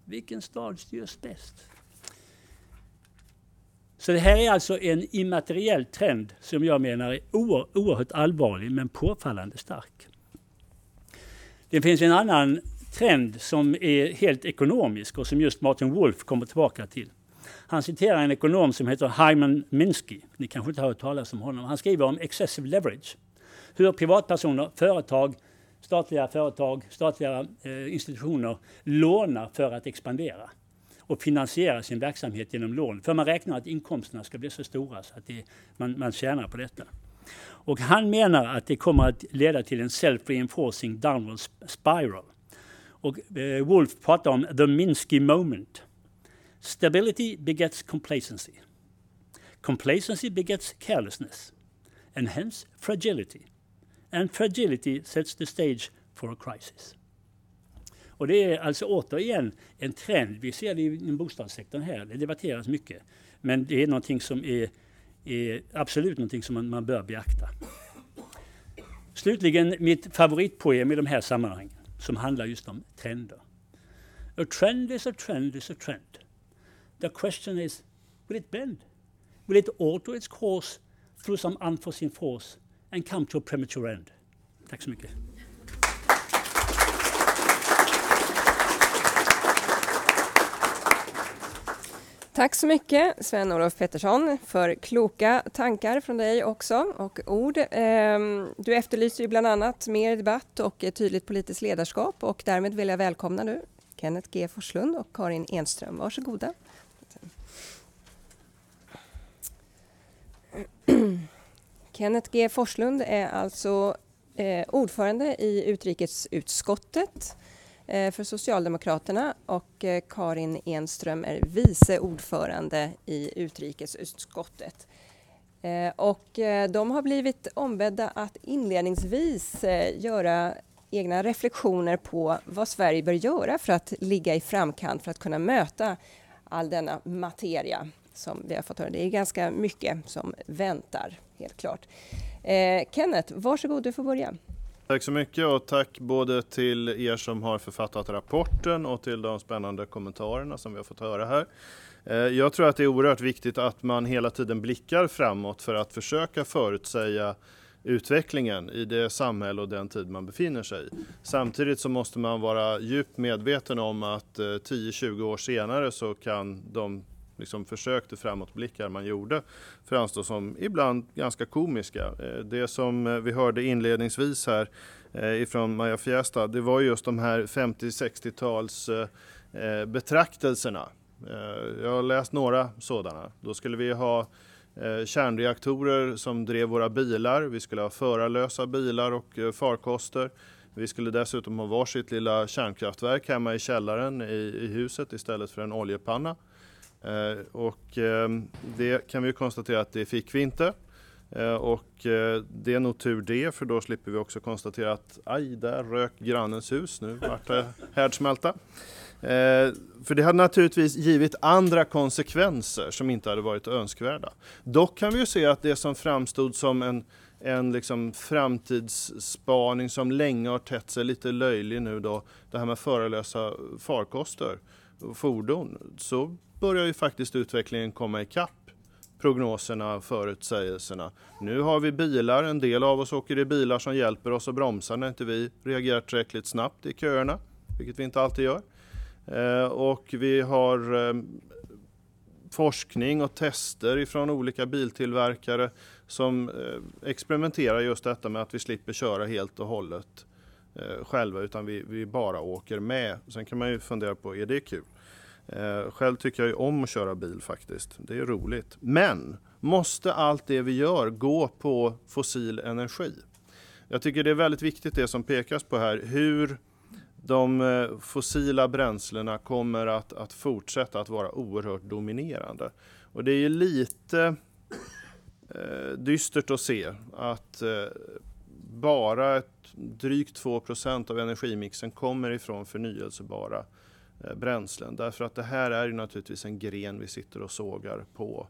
Vilken stad styrs bäst? Så det här är alltså en immateriell trend som jag menar är oerhört allvarlig men påfallande stark. Det finns en annan trend som är helt ekonomisk och som just Martin Wolf kommer tillbaka till. Han citerar en ekonom som heter Hyman Minsky. Ni kanske inte har hört talas om honom. Han skriver om excessive leverage. Hur privatpersoner, företag, statliga företag, statliga eh, institutioner lånar för att expandera och finansiera sin verksamhet genom lån. För man räknar att inkomsterna ska bli så stora så att det, man, man tjänar på detta. Och han menar att det kommer att leda till en self-reinforcing downward spiral. Och eh, Wolf pratar om the Minsky moment. Stability begets complacency. Complacency begets carelessness and hence fragility. And fragility sets the stage for a crisis. Och det är alltså återigen en trend. Vi ser det i bostadssektorn här. Det debatteras mycket. Men det är någonting som är, är absolut någonting som man, man bör beakta. Slutligen mitt favoritpoem i de här sammanhangen som handlar just om trender. A trend is a trend is a trend. The question is, will it bend? Will it alter its course through some unforeseen force and come to a premature end? Tack så mycket. Tack så mycket Sven-Olof Pettersson för kloka tankar från dig också och ord. Ehm, du efterlyser ju bland annat mer debatt och ett tydligt politiskt ledarskap och därmed vill jag välkomna nu Kenneth G Forslund och Karin Enström. Varsågoda. Kenneth G Forslund är alltså eh, ordförande i utrikesutskottet Eh, för Socialdemokraterna och eh, Karin Enström är vice ordförande i utrikesutskottet. Eh, och eh, de har blivit ombedda att inledningsvis eh, göra egna reflektioner på vad Sverige bör göra för att ligga i framkant för att kunna möta all denna materia som vi har fått höra. Det är ganska mycket som väntar, helt klart. Eh, Kenneth, varsågod, du får börja. Tack så mycket och tack både till er som har författat rapporten och till de spännande kommentarerna som vi har fått höra här. Eh, jag tror att det är oerhört viktigt att man hela tiden blickar framåt för att försöka förutsäga utvecklingen i det samhälle och den tid man befinner sig i. Samtidigt så måste man vara djupt medveten om att eh, 10-20 år senare så kan de liksom försök till framåtblickar man gjorde framstår som ibland ganska komiska. Eh, det som eh, vi hörde inledningsvis här eh, ifrån Maja Fiesta, det var just de här 50-60-tals betraktelserna. Jag har läst några sådana. Då skulle vi ha kärnreaktorer som drev våra bilar. Vi skulle ha förarlösa bilar och farkoster. Vi skulle dessutom ha varsitt lilla kärnkraftverk hemma i källaren i, i huset istället för en oljepanna. Eh, och ehm, det kan vi konstatera att det fick vi inte. Eh, och eh, det är nog tur det, för då slipper vi också konstatera att aj, där rök grannens hus, nu vart det härdsmälta. Eh, för det hade naturligtvis givit andra konsekvenser som inte hade varit önskvärda. Dock kan vi ju se att det som framstod som en, en liksom framtidsspaning som länge har tätt sig lite löjlig nu då, det här med förarlösa farkoster fordon, så börjar ju faktiskt utvecklingen komma ikapp prognoserna, förutsägelserna. Nu har vi bilar, en del av oss åker i bilar som hjälper oss att bromsa när inte vi reagerar tillräckligt snabbt i köerna, vilket vi inte alltid gör. Eh, och vi har eh, forskning och tester ifrån olika biltillverkare som eh, experimenterar just detta med att vi slipper köra helt och hållet Eh, själva utan vi, vi bara åker med. Sen kan man ju fundera på, är det kul? Eh, själv tycker jag ju om att köra bil faktiskt. Det är roligt. Men måste allt det vi gör gå på fossil energi? Jag tycker det är väldigt viktigt det som pekas på här, hur de eh, fossila bränslena kommer att, att fortsätta att vara oerhört dominerande. Och det är lite eh, dystert att se att eh, bara ett, drygt 2% av energimixen kommer ifrån förnyelsebara eh, bränslen. Därför att det här är ju naturligtvis en gren vi sitter och sågar på.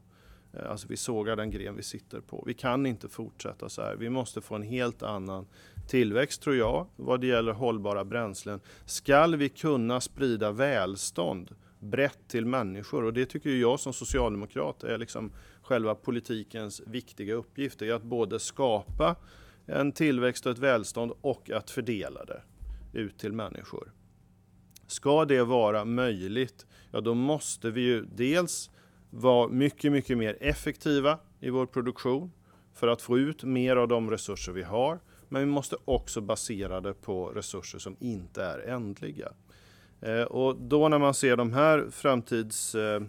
Eh, alltså vi sågar den gren vi sitter på. Vi kan inte fortsätta så här. Vi måste få en helt annan tillväxt tror jag vad det gäller hållbara bränslen. Skall vi kunna sprida välstånd brett till människor och det tycker jag som socialdemokrat är liksom själva politikens viktiga uppgift. Det är att både skapa en tillväxt och ett välstånd och att fördela det ut till människor. Ska det vara möjligt, ja då måste vi ju dels vara mycket, mycket mer effektiva i vår produktion för att få ut mer av de resurser vi har. Men vi måste också basera det på resurser som inte är ändliga. Eh, och då när man ser de här framtids eh,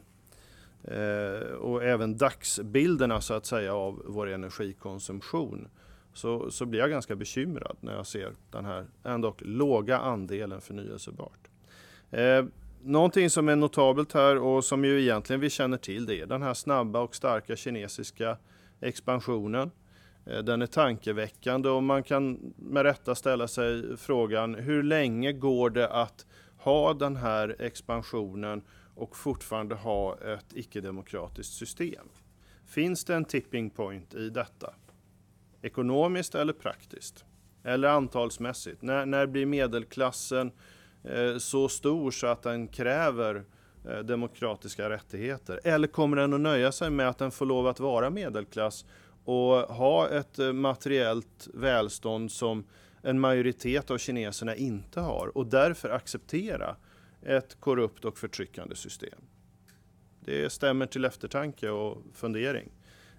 eh, och även dagsbilderna så att säga av vår energikonsumtion så, så blir jag ganska bekymrad när jag ser den här ändå låga andelen förnyelsebart. Eh, någonting som är notabelt här och som ju egentligen vi känner till det är den här snabba och starka kinesiska expansionen. Eh, den är tankeväckande och man kan med rätta ställa sig frågan hur länge går det att ha den här expansionen och fortfarande ha ett icke-demokratiskt system? Finns det en tipping point i detta? Ekonomiskt eller praktiskt? Eller antalsmässigt? När, när blir medelklassen Eh, så stor så att den kräver eh, demokratiska rättigheter? Eller kommer den att nöja sig med att den får lov att vara medelklass och ha ett eh, materiellt välstånd som en majoritet av kineserna inte har och därför acceptera ett korrupt och förtryckande system? Det stämmer till eftertanke och fundering.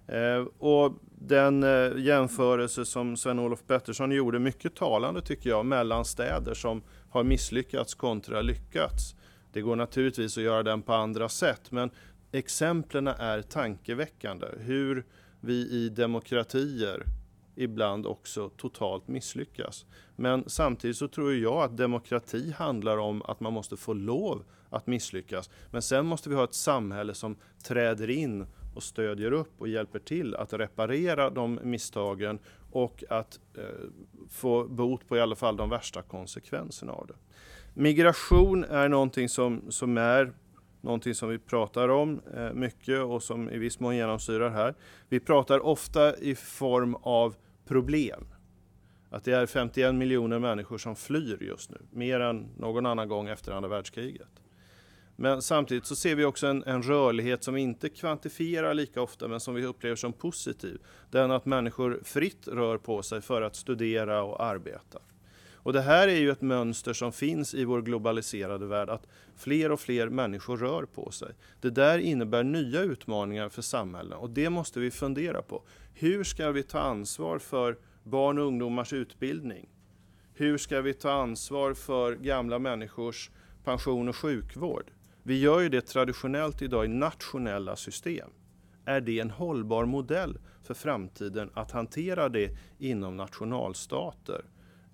Eh, och den eh, jämförelse som Sven-Olof Pettersson gjorde, mycket talande tycker jag, mellan städer som har misslyckats kontra lyckats. Det går naturligtvis att göra den på andra sätt, men exemplen är tankeväckande. Hur vi i demokratier ibland också totalt misslyckas. Men samtidigt så tror jag att demokrati handlar om att man måste få lov att misslyckas. Men sen måste vi ha ett samhälle som träder in och stödjer upp och hjälper till att reparera de misstagen och att eh, få bot på i alla fall de värsta konsekvenserna av det. Migration är någonting som, som är någonting som vi pratar om eh, mycket och som i viss mån genomsyrar här. Vi pratar ofta i form av problem. Att det är 51 miljoner människor som flyr just nu, mer än någon annan gång efter andra världskriget. Men samtidigt så ser vi också en, en, rörlighet som vi inte kvantifierar lika ofta men som vi upplever som positiv. Den att människor fritt rör på sig för att studera och arbeta. Och det här är ju ett mönster som finns i vår globaliserade värld, att fler och fler människor rör på sig. Det där innebär nya utmaningar för samhällen och det måste vi fundera på. Hur ska vi ta ansvar för barn och ungdomars utbildning? Hur ska vi ta ansvar för gamla människors pension och sjukvård? Vi gör ju det traditionellt idag i nationella system. Är det en hållbar modell för framtiden att hantera det inom nationalstater?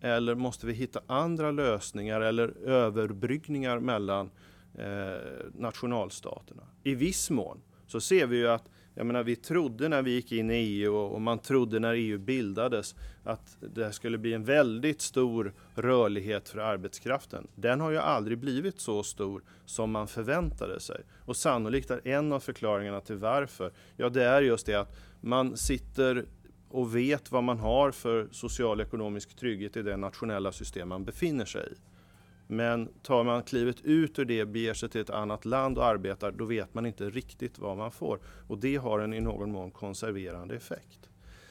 Eller måste vi hitta andra lösningar eller överbryggningar mellan eh, nationalstaterna. I viss mån så ser vi ju att jag menar, vi trodde när vi gick in i EU och man trodde när EU bildades att det skulle bli en väldigt stor rörlighet för arbetskraften. Den har ju aldrig blivit så stor som man förväntade sig. Och sannolikt är en av förklaringarna till varför, ja det är just det att man sitter och vet vad man har för social och ekonomisk trygghet i det nationella system man befinner sig i. Men tar man klivet ut ur det, beger sig till ett annat land och arbetar, då vet man inte riktigt vad man får. Och det har en i någon mån konserverande effekt.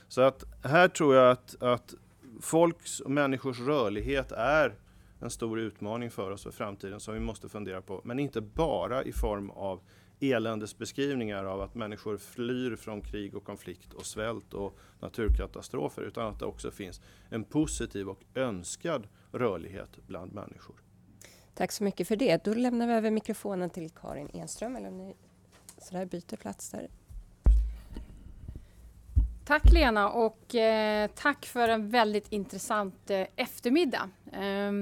Så att här tror jag att, att folks och människors rörlighet är en stor utmaning för oss för framtiden som vi måste fundera på. Men inte bara i form av eländesbeskrivningar av att människor flyr från krig och konflikt och svält och naturkatastrofer utan att det också finns en positiv och önskad rörlighet bland människor. Tack så mycket för det. Då lämnar vi över mikrofonen till Karin Enström, eller om ni sådär byter plats där. Tack Lena och eh, tack för en väldigt intressant eh, eftermiddag. Eh,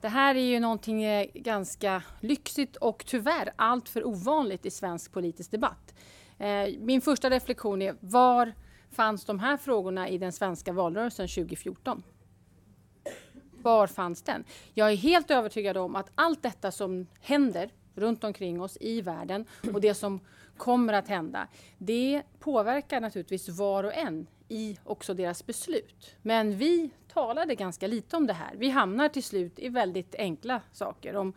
det här är ju någonting eh, ganska lyxigt och tyvärr allt för ovanligt i svensk politisk debatt. Eh, min första reflektion är var fanns de här frågorna i den svenska valrörelsen 2014? Var fanns den? Jag är helt övertygad om att allt detta som händer runt omkring oss i världen och det som kommer att hända, det påverkar naturligtvis var och en i också deras beslut. Men vi talade ganska lite om det här. Vi hamnar till slut i väldigt enkla saker om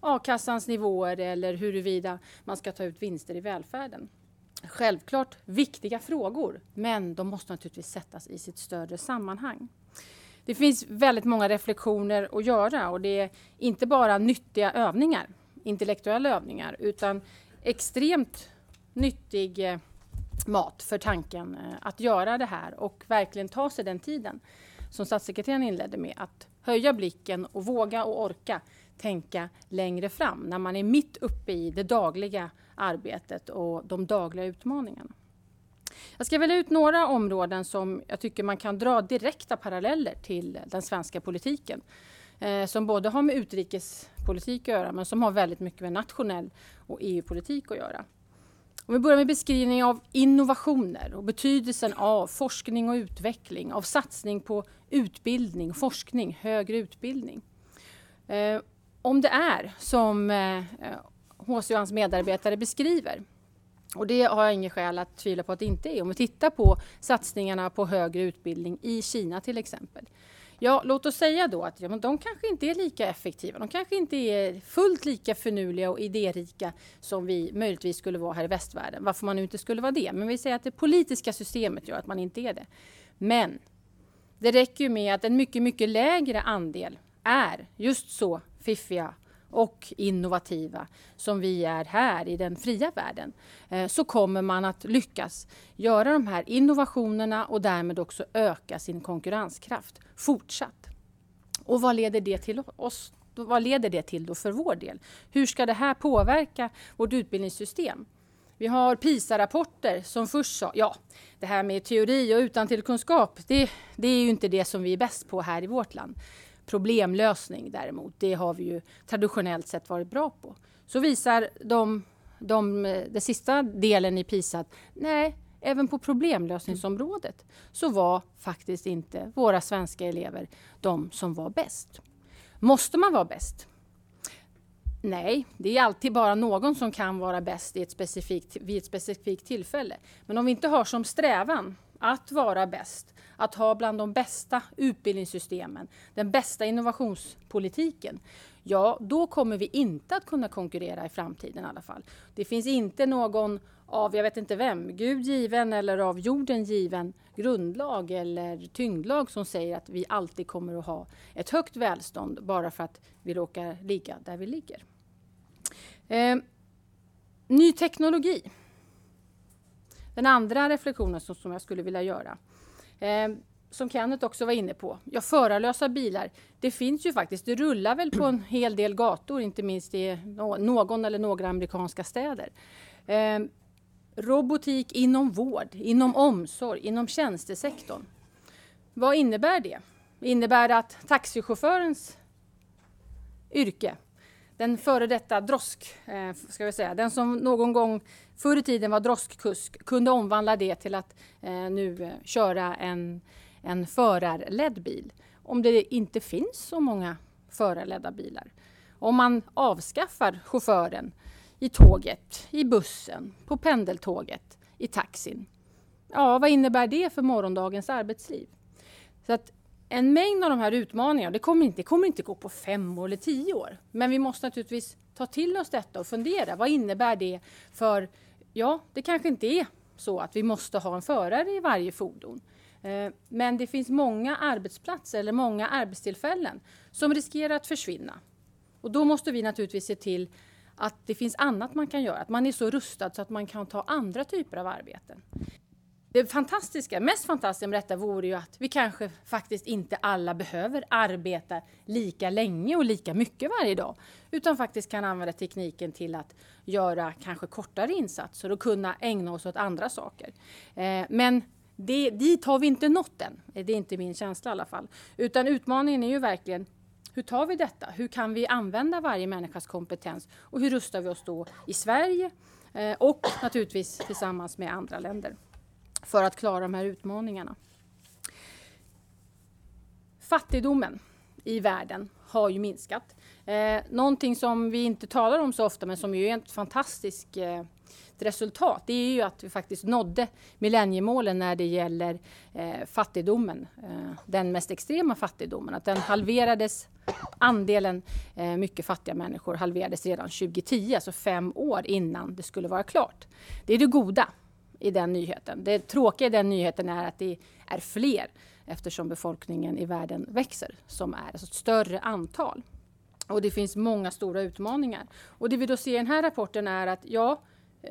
a-kassans nivåer eller huruvida man ska ta ut vinster i välfärden. Självklart viktiga frågor, men de måste naturligtvis sättas i sitt större sammanhang. Det finns väldigt många reflektioner att göra och det är inte bara nyttiga övningar, intellektuella övningar, utan extremt nyttig eh, mat för tanken eh, att göra det här och verkligen ta sig den tiden som statssekreteraren inledde med att höja blicken och våga och orka tänka längre fram när man är mitt uppe i det dagliga arbetet och de dagliga utmaningarna. Jag ska välja ut några områden som jag tycker man kan dra direkta paralleller till den svenska politiken. Eh, som både har med utrikespolitik att göra men som har väldigt mycket med nationell och EU-politik att göra. Om vi börjar med beskrivning av innovationer och betydelsen av forskning och utveckling, av satsning på utbildning, forskning, högre utbildning. Eh, om det är som eh, HC och hans medarbetare beskriver, och det har jag inget skäl att tvivla på att det inte är. Om vi tittar på satsningarna på högre utbildning i Kina till exempel. Ja, låt oss säga då att ja, men de kanske inte är lika effektiva. De kanske inte är fullt lika förnuliga och idérika som vi möjligtvis skulle vara här i västvärlden. Varför man nu inte skulle vara det. Men vi säger att det politiska systemet gör att man inte är det. Men det räcker ju med att en mycket, mycket lägre andel är just så fiffiga och innovativa som vi är här i den fria världen eh, så kommer man att lyckas göra de här innovationerna och därmed också öka sin konkurrenskraft fortsatt. Och vad leder det till oss? Vad leder det till då för vår del? Hur ska det här påverka vårt utbildningssystem? Vi har PISA-rapporter som först sa, ja, det här med teori och utantillkunskap, det, det är ju inte det som vi är bäst på här i vårt land. Problemlösning däremot, det har vi ju traditionellt sett varit bra på. Så visar de, de, den sista delen i PISA att nej, även på problemlösningsområdet så var faktiskt inte våra svenska elever de som var bäst. Måste man vara bäst? Nej, det är alltid bara någon som kan vara bäst i ett specifikt, vid ett specifikt tillfälle. Men om vi inte har som strävan att vara bäst, att ha bland de bästa utbildningssystemen, den bästa innovationspolitiken, ja, då kommer vi inte att kunna konkurrera i framtiden i alla fall. Det finns inte någon av, jag vet inte vem, Gud given eller av jorden given grundlag eller tyngdlag som säger att vi alltid kommer att ha ett högt välstånd bara för att vi råkar ligga där vi ligger. Eh, ny teknologi. Den andra reflektionen som, som jag skulle vilja göra. Eh, som Kenneth också var inne på, ja, förarlösa bilar. Det finns ju faktiskt, det rullar väl på en hel del gator, inte minst i någon eller några amerikanska städer. Eh, robotik inom vård, inom omsorg, inom tjänstesektorn. Vad innebär det? Innebär det att taxichaufförens yrke den före detta drosk, eh, ska vi säga, den som någon gång förr i tiden var droskkusk kunde omvandla det till att eh, nu eh, köra en, en förarledd bil. Om det inte finns så många förarledda bilar. Om man avskaffar chauffören i tåget, i bussen, på pendeltåget, i taxin. Ja, vad innebär det för morgondagens arbetsliv? Så att en mängd av de här utmaningarna, det kommer inte, det kommer inte gå på fem år eller tio år. Men vi måste naturligtvis ta till oss detta och fundera. Vad innebär det för, ja, det kanske inte är så att vi måste ha en förare i varje fordon. Eh, men det finns många arbetsplatser eller många arbetstillfällen som riskerar att försvinna. Och då måste vi naturligtvis se till att det finns annat man kan göra, att man är så rustad så att man kan ta andra typer av arbeten. Det fantastiska, mest fantastiska med detta vore ju att vi kanske faktiskt inte alla behöver arbeta lika länge och lika mycket varje dag. Utan faktiskt kan använda tekniken till att göra kanske kortare insatser och kunna ägna oss åt andra saker. Eh, men det, dit har vi inte nått än. Eh, det är inte min känsla i alla fall. Utan utmaningen är ju verkligen hur tar vi detta? Hur kan vi använda varje människas kompetens? Och hur rustar vi oss då i Sverige eh, och naturligtvis tillsammans med andra länder för att klara de här utmaningarna? Fattigdomen i världen har ju minskat. Eh, någonting som vi inte talar om så ofta men som ju är ett fantastiskt eh, resultat det är ju att vi faktiskt nådde millenniemålen när det gäller eh, fattigdomen. Eh, den mest extrema fattigdomen. Att den halverades, andelen eh, mycket fattiga människor halverades redan 2010, alltså fem år innan det skulle vara klart. Det är det goda i den nyheten. Det tråkiga i den nyheten är att det är fler eftersom befolkningen i världen växer, som är alltså ett större antal. Och det finns många stora utmaningar. Och det vi då ser i den här rapporten är att ja, eh,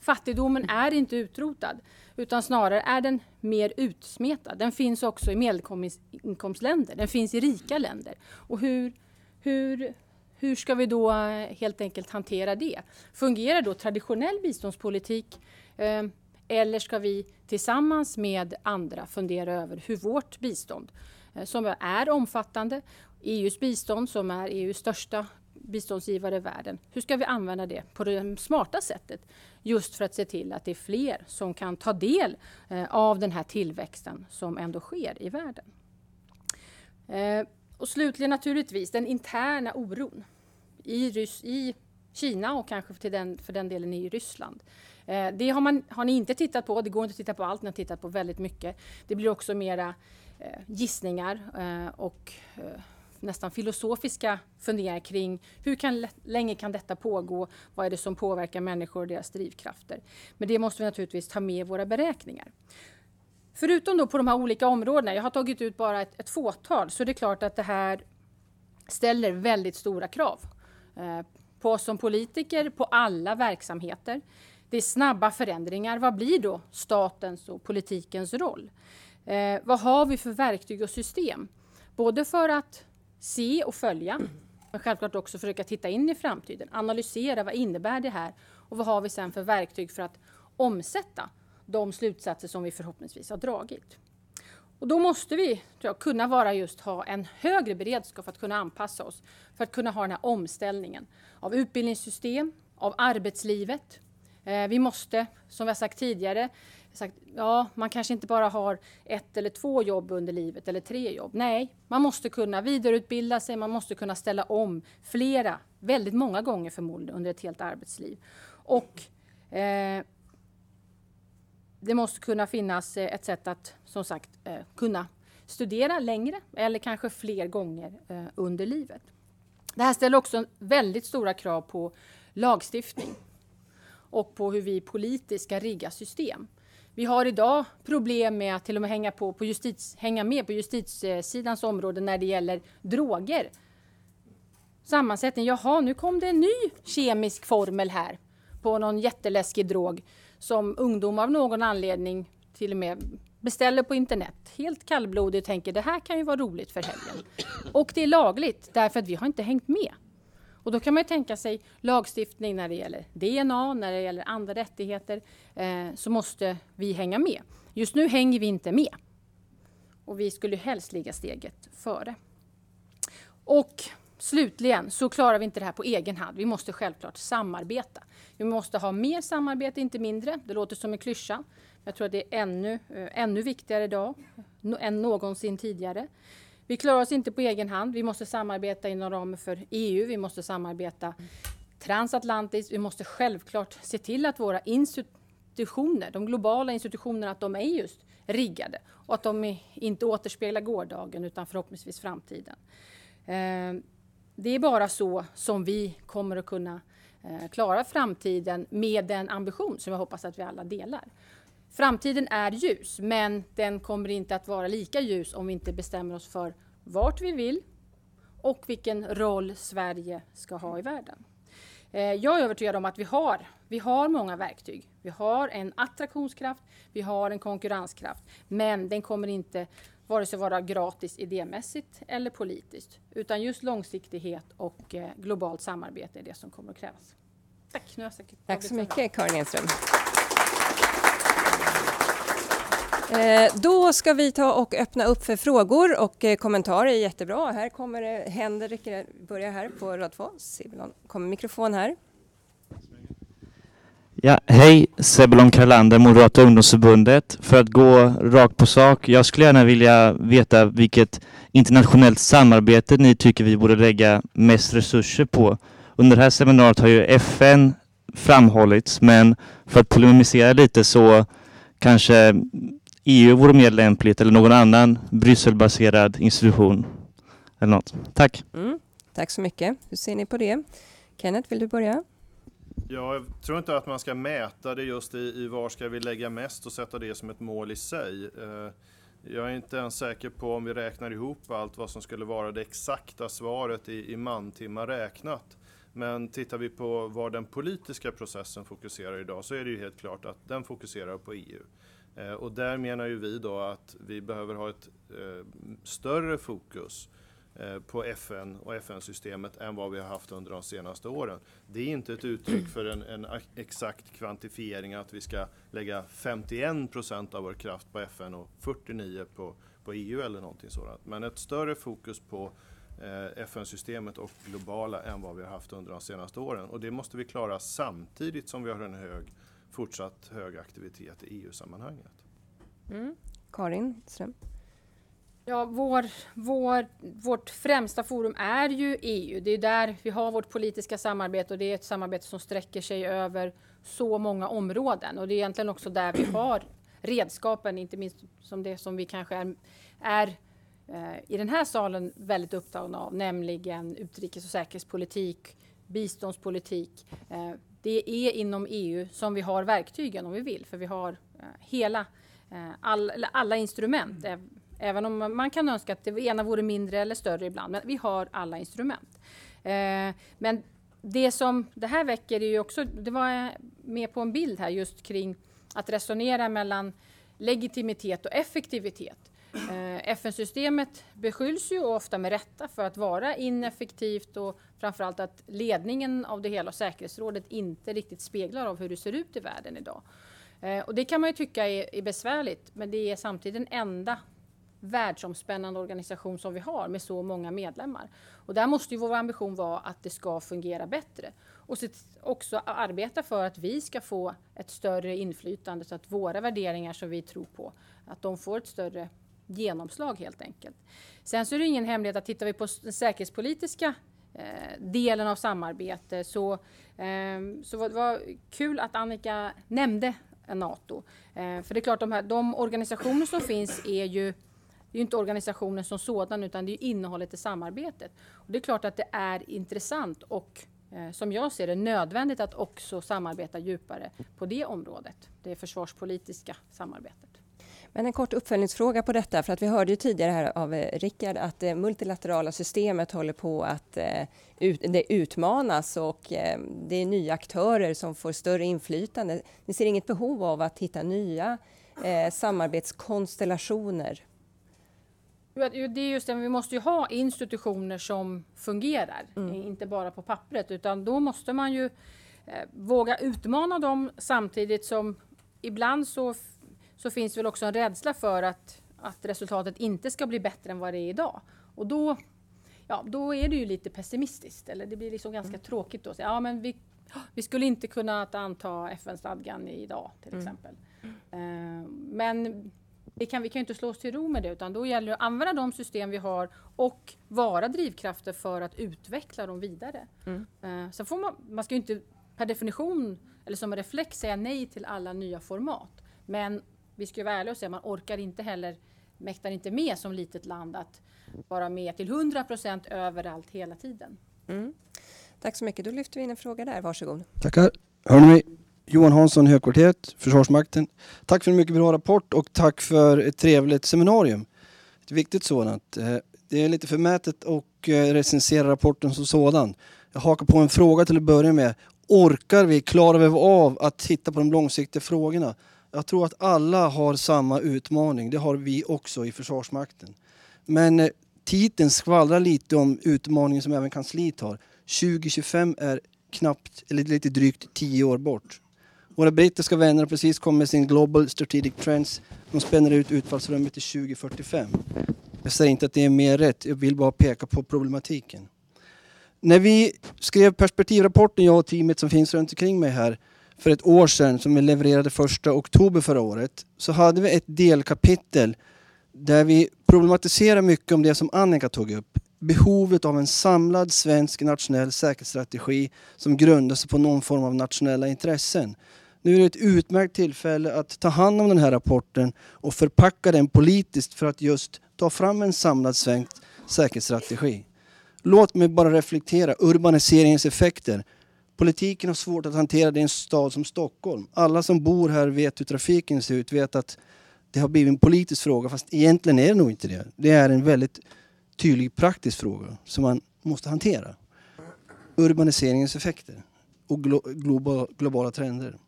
fattigdomen är inte utrotad utan snarare är den mer utsmetad. Den finns också i medelinkomstländer, den finns i rika länder. Och hur, hur, hur ska vi då eh, helt enkelt hantera det? Fungerar då traditionell biståndspolitik eh, eller ska vi tillsammans med andra fundera över hur vårt bistånd, eh, som är omfattande, EUs bistånd som är EUs största biståndsgivare i världen. Hur ska vi använda det på det smarta sättet? Just för att se till att det är fler som kan ta del eh, av den här tillväxten som ändå sker i världen. Eh, och slutligen naturligtvis den interna oron i, Rys i Kina och kanske till den, för den delen i Ryssland. Eh, det har, man, har ni inte tittat på. Det går inte att titta på allt. Ni har tittat på väldigt mycket. Det blir också mera eh, gissningar eh, och eh, nästan filosofiska funderingar kring hur kan, länge kan detta pågå? Vad är det som påverkar människor och deras drivkrafter? Men det måste vi naturligtvis ta med i våra beräkningar. Förutom då på de här olika områdena, jag har tagit ut bara ett, ett fåtal, så är det klart att det här ställer väldigt stora krav eh, på oss som politiker, på alla verksamheter. Det är snabba förändringar. Vad blir då statens och politikens roll? Eh, vad har vi för verktyg och system? Både för att se och följa, men självklart också försöka titta in i framtiden. Analysera vad innebär det här och vad har vi sen för verktyg för att omsätta de slutsatser som vi förhoppningsvis har dragit. Och då måste vi jag, kunna vara just ha en högre beredskap för att kunna anpassa oss, för att kunna ha den här omställningen av utbildningssystem, av arbetslivet. Eh, vi måste, som vi har sagt tidigare, sagt, ja, man kanske inte bara har ett eller två jobb under livet eller tre jobb. Nej, man måste kunna vidareutbilda sig, man måste kunna ställa om flera, väldigt många gånger förmodligen under ett helt arbetsliv. Och eh, det måste kunna finnas eh, ett sätt att som sagt eh, kunna studera längre eller kanske fler gånger eh, under livet. Det här ställer också väldigt stora krav på lagstiftning och på hur vi politiskt ska rigga system. Vi har idag problem med att till och med hänga, på, på justiz, hänga med på justitiesidans område när det gäller droger. Sammansättning, jaha nu kom det en ny kemisk formel här på någon jätteläskig drog som ungdomar av någon anledning till och med beställer på internet. Helt kallblodigt och tänker det här kan ju vara roligt för helgen. Och det är lagligt därför att vi har inte hängt med. Och då kan man tänka sig lagstiftning när det gäller DNA, när det gäller andra rättigheter, eh, så måste vi hänga med. Just nu hänger vi inte med. Och vi skulle helst ligga steget före. Och slutligen så klarar vi inte det här på egen hand. Vi måste självklart samarbeta. Vi måste ha mer samarbete, inte mindre. Det låter som en klyscha. Jag tror att det är ännu, eh, ännu viktigare idag än någonsin tidigare. Vi klarar oss inte på egen hand. Vi måste samarbeta inom ramen för EU. Vi måste samarbeta transatlantiskt. Vi måste självklart se till att våra institutioner, de globala institutionerna, att de är just riggade och att de inte återspeglar gårdagen utan förhoppningsvis framtiden. Eh, det är bara så som vi kommer att kunna eh, klara framtiden med den ambition som jag hoppas att vi alla delar. Framtiden är ljus, men den kommer inte att vara lika ljus om vi inte bestämmer oss för vart vi vill och vilken roll Sverige ska ha i världen. Eh, jag är övertygad om att vi har, vi har många verktyg. Vi har en attraktionskraft, vi har en konkurrenskraft, men den kommer inte vare sig vara gratis idémässigt eller politiskt, utan just långsiktighet och eh, globalt samarbete är det som kommer att krävas. Tack. Nu har jag säkert Tack så mycket, Karin Enström. Eh, Eh, då ska vi ta och öppna upp för frågor och eh, kommentarer. Jättebra. Här kommer det Henrik, börjar här på rad två. kommer mikrofon här. Ja, hej, Sebulon Karlander, Moderata ungdomsförbundet. För att gå rakt på sak, jag skulle gärna vilja veta vilket internationellt samarbete ni tycker vi borde lägga mest resurser på. Under det här seminariet har ju FN framhållits, men för att polemisera lite så kanske EU vore mer lämpligt eller någon annan Brysselbaserad institution eller något. Tack. Mm, tack så mycket. Hur ser ni på det? Kenneth, vill du börja? Ja, jag tror inte att man ska mäta det just i, i var ska vi lägga mest och sätta det som ett mål i sig. Eh, jag är inte ens säker på om vi räknar ihop allt vad som skulle vara det exakta svaret i, i mantimmar räknat. Men tittar vi på var den politiska processen fokuserar idag så är det ju helt klart att den fokuserar på EU. Eh, och där menar ju vi då att vi behöver ha ett eh, större fokus eh, på FN och FN-systemet än vad vi har haft under de senaste åren. Det är inte ett uttryck för en, en exakt kvantifiering att vi ska lägga 51 procent av vår kraft på FN och 49 på, på EU eller någonting sådant. Men ett större fokus på FN-systemet och globala än vad vi har haft under de senaste åren. Och det måste vi klara samtidigt som vi har en hög fortsatt hög aktivitet i EU-sammanhanget. Mm. Karin Ström? Ja, vår, vår, vårt främsta forum är ju EU. Det är där vi har vårt politiska samarbete och det är ett samarbete som sträcker sig över så många områden. Och det är egentligen också där vi har redskapen, inte minst som det som vi kanske är, är eh, i den här salen väldigt upptagna av, nämligen utrikes och säkerhetspolitik, biståndspolitik, eh, det är inom EU som vi har verktygen om vi vill, för vi har eh, hela, eh, all, alla instrument. Även om man kan önska att det ena vore mindre eller större ibland, men vi har alla instrument. Eh, men det som det här väcker är ju också, det var med på en bild här just kring att resonera mellan legitimitet och effektivitet. Eh, FN-systemet beskylls ju ofta med rätta för att vara ineffektivt och framförallt att ledningen av det hela, säkerhetsrådet, inte riktigt speglar av hur det ser ut i världen idag. Eh, och det kan man ju tycka är, är besvärligt, men det är samtidigt den enda världsomspännande organisation som vi har med så många medlemmar. Och där måste ju vår ambition vara att det ska fungera bättre och också arbeta för att vi ska få ett större inflytande så att våra värderingar som vi tror på, att de får ett större genomslag helt enkelt. Sen så är det ingen hemlighet att tittar vi på den säkerhetspolitiska eh, delen av samarbete så, eh, så var det var kul att Annika nämnde Nato. Eh, för det är klart, de, här, de organisationer som finns är ju det är inte organisationen som sådan utan det är innehållet i samarbetet. Och det är klart att det är intressant och eh, som jag ser det nödvändigt att också samarbeta djupare på det området. Det försvarspolitiska samarbetet. Men en kort uppföljningsfråga på detta, för att vi hörde ju tidigare här av eh, Rickard att det multilaterala systemet håller på att eh, ut, det utmanas och eh, det är nya aktörer som får större inflytande. Ni ser inget behov av att hitta nya eh, samarbetskonstellationer? Det är just det, vi måste ju ha institutioner som fungerar, mm. inte bara på pappret, utan då måste man ju eh, våga utmana dem samtidigt som ibland så så finns det väl också en rädsla för att, att resultatet inte ska bli bättre än vad det är idag. Och då ja, då är det ju lite pessimistiskt. Eller det blir liksom ganska mm. tråkigt då. Så, ja, men vi, vi skulle inte kunna anta FN-stadgan idag till mm. exempel. Mm. men vi kan, vi kan inte slå oss till ro med det utan då gäller det att använda de system vi har och vara drivkrafter för att utveckla dem vidare. Mm. Uh, sen får man, man ska ju inte per definition eller som en reflex säga nej till alla nya format. Men vi ska vara ärliga och säga man orkar inte heller, mäktar inte med som litet land att vara med till 100 procent överallt hela tiden. Mm. Tack så mycket. Då lyfter vi in en fråga där. Varsågod. Tackar. Hör ni mig? Johan Hansson, Högkvarteret, Försvarsmakten. Tack för en mycket bra rapport och tack för ett trevligt seminarium. Ett viktigt sådant. Eh, det är lite förmätet att eh, recensera rapporten som sådan. Jag hakar på en fråga till att börja med. Orkar vi, klarar vi av att titta på de långsiktiga frågorna? Jag tror att alla har samma utmaning. Det har vi också i Försvarsmakten. Men eh, titeln skvallrar lite om utmaningen som även kansliet har. 2025 är knappt, eller lite drygt tio år bort. Våra brittiska vänner har precis kommit med sin Global Strategic Trends. De spänner ut utfallsrummet till 2045. Jag säger inte att det är mer rätt, jag vill bara peka på problematiken. När vi skrev perspektivrapporten, jag och teamet som finns runt omkring mig här, för ett år sedan som vi levererade första oktober förra året, så hade vi ett delkapitel där vi problematiserar mycket om det som Annika tog upp. Behovet av en samlad svensk nationell säkerhetsstrategi som grundar sig på någon form av nationella intressen. Nu är det ett utmärkt tillfälle att ta hand om den här rapporten och förpacka den politiskt för att just ta fram en samlad svensk säkerhetsstrategi. Låt mig bara reflektera urbaniseringens effekter. Politiken har svårt att hantera det i en stad som Stockholm. Alla som bor här vet hur trafiken ser ut, vet att det har blivit en politisk fråga fast egentligen är det nog inte det. Det är en väldigt tydlig praktisk fråga som man måste hantera. Urbaniseringens effekter och glo globala trender.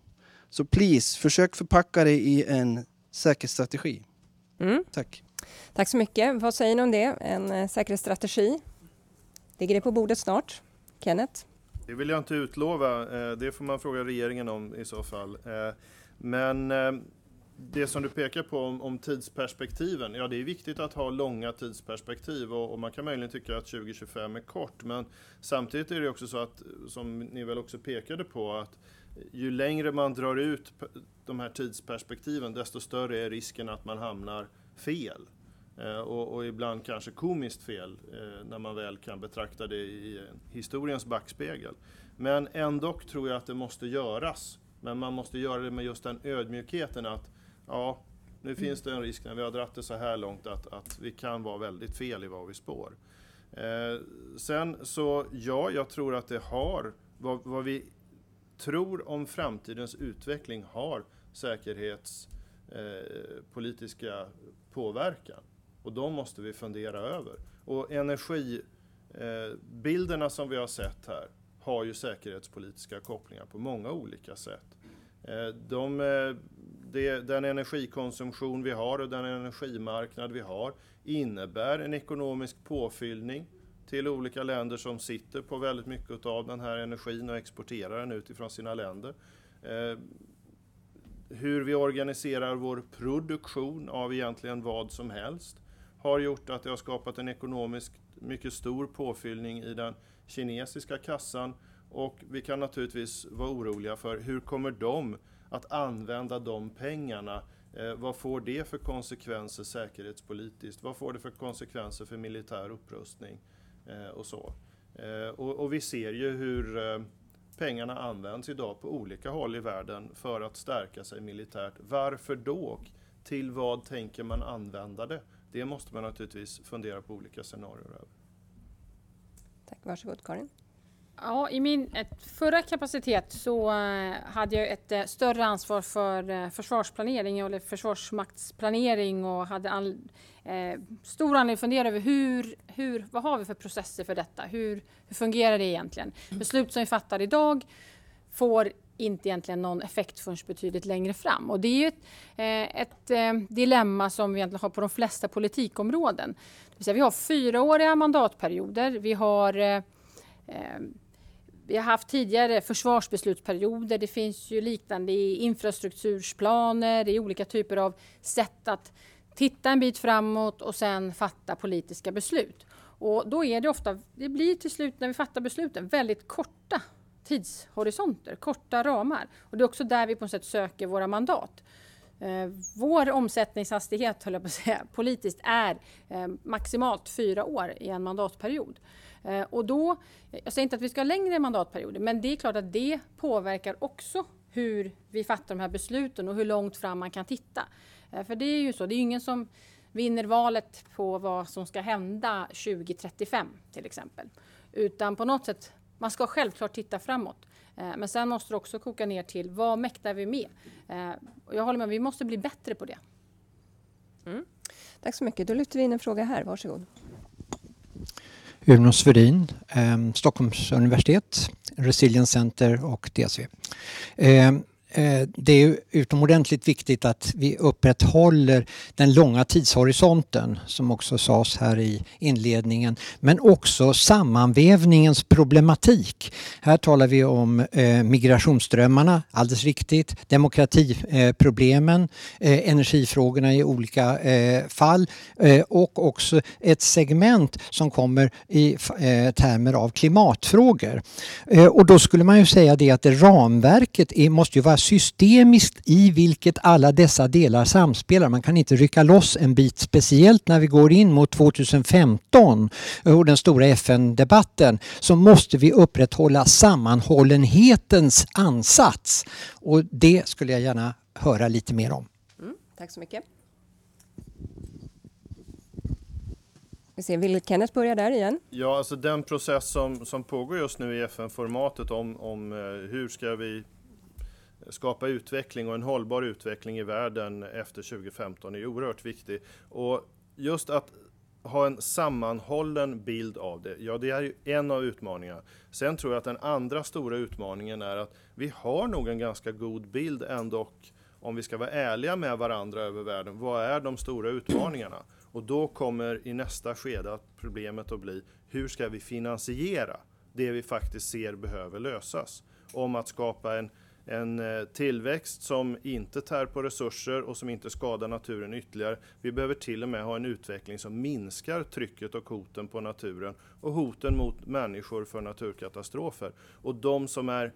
Så please, försök förpacka det i en säkerhetsstrategi. Mm. Tack. Tack så mycket. Vad säger ni om det? En eh, säkerhetsstrategi? Ligger det på bordet snart? Kenneth? Det vill jag inte utlova. Eh, det får man fråga regeringen om i så fall. Eh, men eh, det som du pekar på om, om, tidsperspektiven, ja det är viktigt att ha långa tidsperspektiv och, och, man kan möjligen tycka att 2025 är kort men samtidigt är det också så att, som ni väl också pekade på, att ju längre man drar ut de här tidsperspektiven desto större är risken att man hamnar fel. Eh, och, och, ibland kanske komiskt fel eh, när man väl kan betrakta det i historiens backspegel. Men ändå tror jag att det måste göras. Men man måste göra det med just den ödmjukheten att ja, nu finns det en risk när vi har dratt det så här långt att, att vi kan vara väldigt fel i vad vi spår. Eh, sen så, ja, jag tror att det har, vad, vad vi tror om framtidens utveckling har säkerhetspolitiska eh, påverkan. Och de måste vi fundera över. Och energibilderna eh, som vi har sett här har ju säkerhetspolitiska kopplingar på många olika sätt. Eh, de, eh, det, den energikonsumtion vi har och den energimarknad vi har innebär en ekonomisk påfyllning till olika länder som sitter på väldigt mycket av den här energin och exporterar den utifrån sina länder. Eh, hur vi organiserar vår produktion av egentligen vad som helst har gjort att det har skapat en ekonomiskt mycket stor påfyllning i den kinesiska kassan och vi kan naturligtvis vara oroliga för hur kommer de att använda de pengarna? Eh, vad får det för konsekvenser säkerhetspolitiskt? Vad får det för konsekvenser för militär upprustning? Eh, och så. Eh, och, och, vi ser ju hur eh, pengarna används idag på olika håll i världen för att stärka sig militärt. Varför då? Till vad tänker man använda det? Det måste man naturligtvis fundera på olika scenarier över. Tack, varsågod Karin. Ja, I min förra kapacitet så uh, hade jag ett uh, större ansvar för uh, försvarsplanering eller försvarsmaktsplanering och hade all, stor anledning att fundera över hur, hur, vad har vi för processer för detta? Hur, hur fungerar det egentligen? Beslut som vi fattar idag får inte egentligen någon effekt förrän betydligt längre fram. Och det är ju ett, eh, ett eh, dilemma som vi egentligen har på de flesta politikområden. Det vill säga, vi har fyraåriga mandatperioder. Vi har eh, vi har haft tidigare försvarsbeslutsperioder. Det finns ju liknande i infrastruktursplaner, i olika typer av sätt att titta en bit framåt och sen fatta politiska beslut. Och då är det ofta, det blir till slut när vi fattar besluten väldigt korta tidshorisonter, korta ramar. Och det är också där vi på något sätt söker våra mandat. Eh, vår omsättningshastighet, höll jag på att säga, politiskt är eh, maximalt fyra år i en mandatperiod. Eh, och då, jag säger inte att vi ska ha längre mandatperioder, men det är klart att det påverkar också hur vi fattar de här besluten och hur långt fram man kan titta. Eh, för det är ju så, det är ingen som vinner valet på vad som ska hända 2035 till exempel. Utan på något sätt, man ska självklart titta framåt. Eh, men sen måste det också koka ner till vad mäktar vi med? Eh, och jag håller med, vi måste bli bättre på det. Mm. Tack så mycket. Då lyfter vi in en fråga här. Varsågod. Uno Svedin, eh, Stockholms universitet, Resilience Center och DSV. Eh, Eh, det är utomordentligt viktigt att vi upprätthåller den långa tidshorisonten som också sades här i inledningen men också sammanvävningens problematik. Här talar vi om eh, migrationsströmmarna, alldeles riktigt, demokratiproblemen, eh, energifrågorna i olika fall och också ett segment som kommer i termer av klimatfrågor. Och då skulle man ju säga det att det ramverket måste ju vara systemiskt i vilket alla dessa delar samspelar. Man kan inte rycka loss en bit, speciellt när vi går in mot 2015 och den stora FN-debatten, så måste vi upprätthålla sammanhållenhetens ansats. Och det skulle jag gärna höra lite mer om. Mm, tack så mycket. Vi ser, vill Kenneth börja där igen? Ja, alltså den process som, som pågår just nu i FN-formatet om, om eh, hur ska vi skapa utveckling och en hållbar utveckling i världen efter 2015 är oerhört viktig. Och just att ha en sammanhållen bild av det, ja det är ju en av utmaningarna. Sen tror jag att den andra stora utmaningen är att vi har nog en ganska god bild ändå, om vi ska vara ärliga med varandra över världen, vad är de stora utmaningarna? Och då kommer i nästa skede att problemet att bli, hur ska vi finansiera det vi faktiskt ser behöver lösas? Om att skapa en en eh, tillväxt som inte tär på resurser och som inte skadar naturen ytterligare. Vi behöver till och med ha en utveckling som minskar trycket och hoten på naturen och hoten mot människor för naturkatastrofer. Och de som är,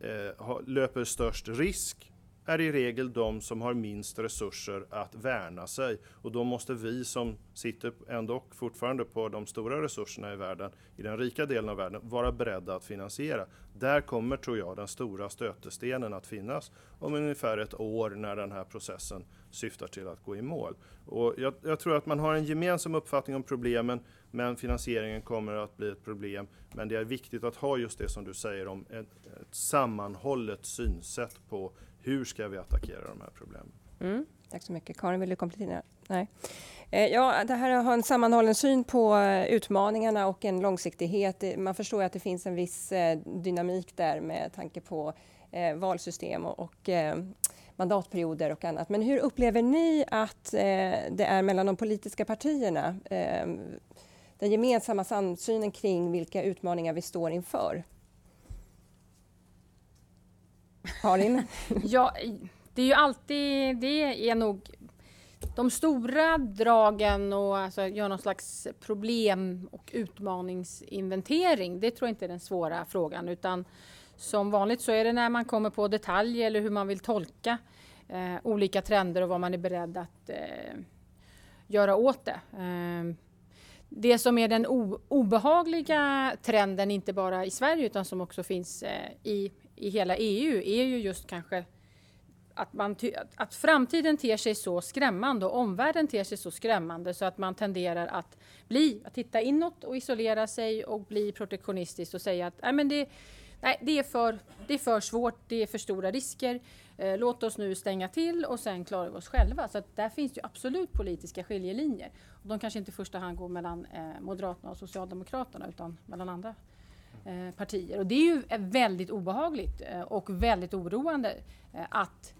eh, löper störst risk är i regel de som har minst resurser att värna sig. Och då måste vi som sitter ändå fortfarande på de stora resurserna i världen, i den rika delen av världen, vara beredda att finansiera. Där kommer, tror jag, den stora stötestenen att finnas om ungefär ett år när den här processen syftar till att gå i mål. Och jag, jag tror att man har en gemensam uppfattning om problemen, men finansieringen kommer att bli ett problem. Men det är viktigt att ha just det som du säger om ett, ett sammanhållet synsätt på hur ska vi attackera de här problemen? Mm, tack så mycket. Karin, vill du komplettera? Nej. Eh, ja, det här att ha en sammanhållen syn på eh, utmaningarna och en långsiktighet. Eh, man förstår att det finns en viss dynamik där med tanke på valsystem och mandatperioder och annat. Men hur upplever ni att det är mellan de politiska partierna? Den gemensamma samsynen kring vilka utmaningar vi står inför? Karin? ja, det är ju alltid, det är nog de stora dragen och alltså göra någon slags problem och utmaningsinventering. Det tror jag inte är den svåra frågan utan som vanligt så är det när man kommer på detaljer eller hur man vill tolka eh, olika trender och vad man är beredd att eh, göra åt det. Eh, det som är den obehagliga trenden, inte bara i Sverige utan som också finns eh, i i hela EU är ju just kanske att, man att framtiden ter sig så skrämmande och omvärlden ter sig så skrämmande så att man tenderar att bli, att titta inåt och isolera sig och bli protektionistisk och säga att nej, men det, nej, det, är för, det är för svårt, det är för stora risker. Eh, låt oss nu stänga till och sen klarar vi oss själva. Så att där finns ju absolut politiska skiljelinjer. Och de kanske inte i första hand går mellan eh, Moderaterna och Socialdemokraterna utan mellan andra Eh, partier. Och det är ju eh, väldigt obehagligt eh, och väldigt oroande att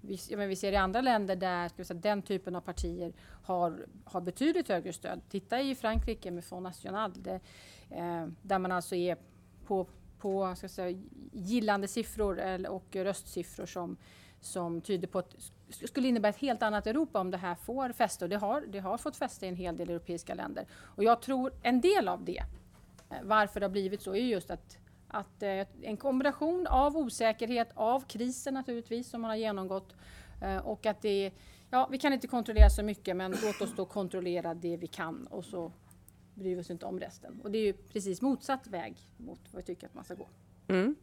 vi, vi ser i andra länder där ska säga, den typen av partier har, har betydligt högre stöd. Titta i Frankrike med Front National det, där man alltså är på, på ska säga, gillande siffror och röstsiffror som, som tyder på ett skulle innebära ett helt annat Europa om det här får fäste. Och det har, det har fått fäste i en hel del europeiska länder. Och jag tror en del av det, Eh, varför det har blivit så, är just att, att eh, en kombination av osäkerhet, av krisen naturligtvis som man har genomgått eh, och att det Ja, vi kan inte kontrollera så mycket men låt oss då kontrollera det vi kan och så bryr vi oss inte om resten. Och det är ju precis motsatt väg mot vad vi tycker att man ska gå. Mm.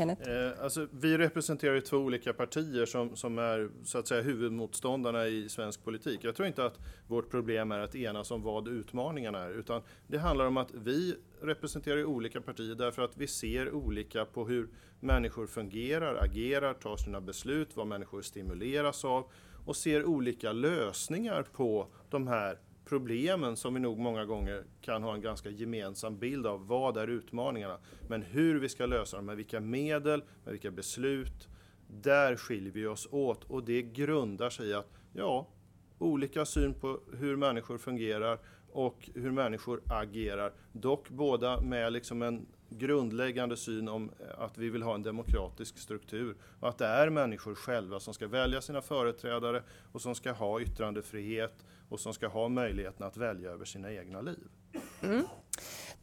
Kenneth? Eh, alltså, vi representerar ju två olika partier som, som är så att säga huvudmotståndarna i svensk politik. Jag tror inte att vårt problem är att enas om vad utmaningarna är, utan det handlar om att vi representerar olika partier därför att vi ser olika på hur människor fungerar, agerar, tar sina beslut, vad människor stimuleras av och ser olika lösningar på de här problemen som vi nog många gånger kan ha en ganska gemensam bild av. Vad är utmaningarna? Men hur vi ska lösa dem, med vilka medel, med vilka beslut. Där skiljer vi oss åt och det grundar sig i att, ja, olika syn på hur människor fungerar och hur människor agerar. Dock båda med liksom en grundläggande syn om eh, att vi vill ha en demokratisk struktur och att det är människor själva som ska välja sina företrädare och som ska ha yttrandefrihet och som ska ha möjligheten att välja över sina egna liv. Mm.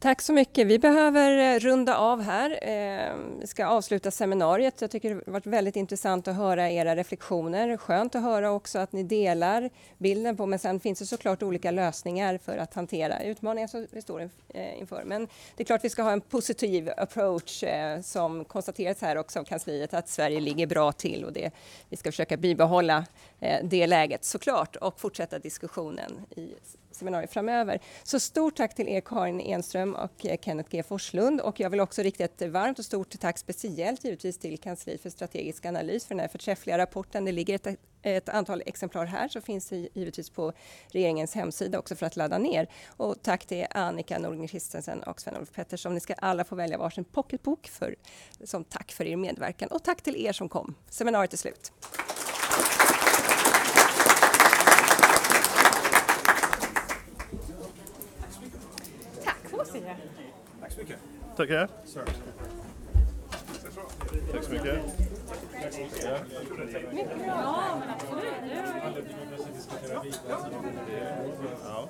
Tack så mycket. Vi behöver eh, runda av här. Eh, vi ska avsluta seminariet. Jag tycker det har varit väldigt intressant att höra era reflektioner. Skönt att höra också att ni delar bilden på, men sen finns det såklart olika lösningar för att hantera utmaningar som vi står eh, inför. Men det är klart vi ska ha en positiv approach som konstaterats här också av kansliet att Sverige ligger bra till och det, vi ska försöka bibehålla det läget såklart och fortsätta diskussionen i seminarier framöver. Så stort tack till er Karin Enström och eh, Kenneth G Forslund och jag vill också rikta ett varmt och stort tack speciellt givetvis till kansli för strategisk analys för den här förträffliga rapporten. Det ligger ett, ett antal exemplar här så finns det givetvis på regeringens hemsida också för att ladda ner. Och tack till Annika Nordgren Christensen och Sven-Olof Pettersson. Ni ska alla få välja varsin pocketbok för, som tack för er medverkan och tack till er som kom. Seminariet är slut. Så mycket. Tackar. Tack så mycket. Ja, men absolut. Ja.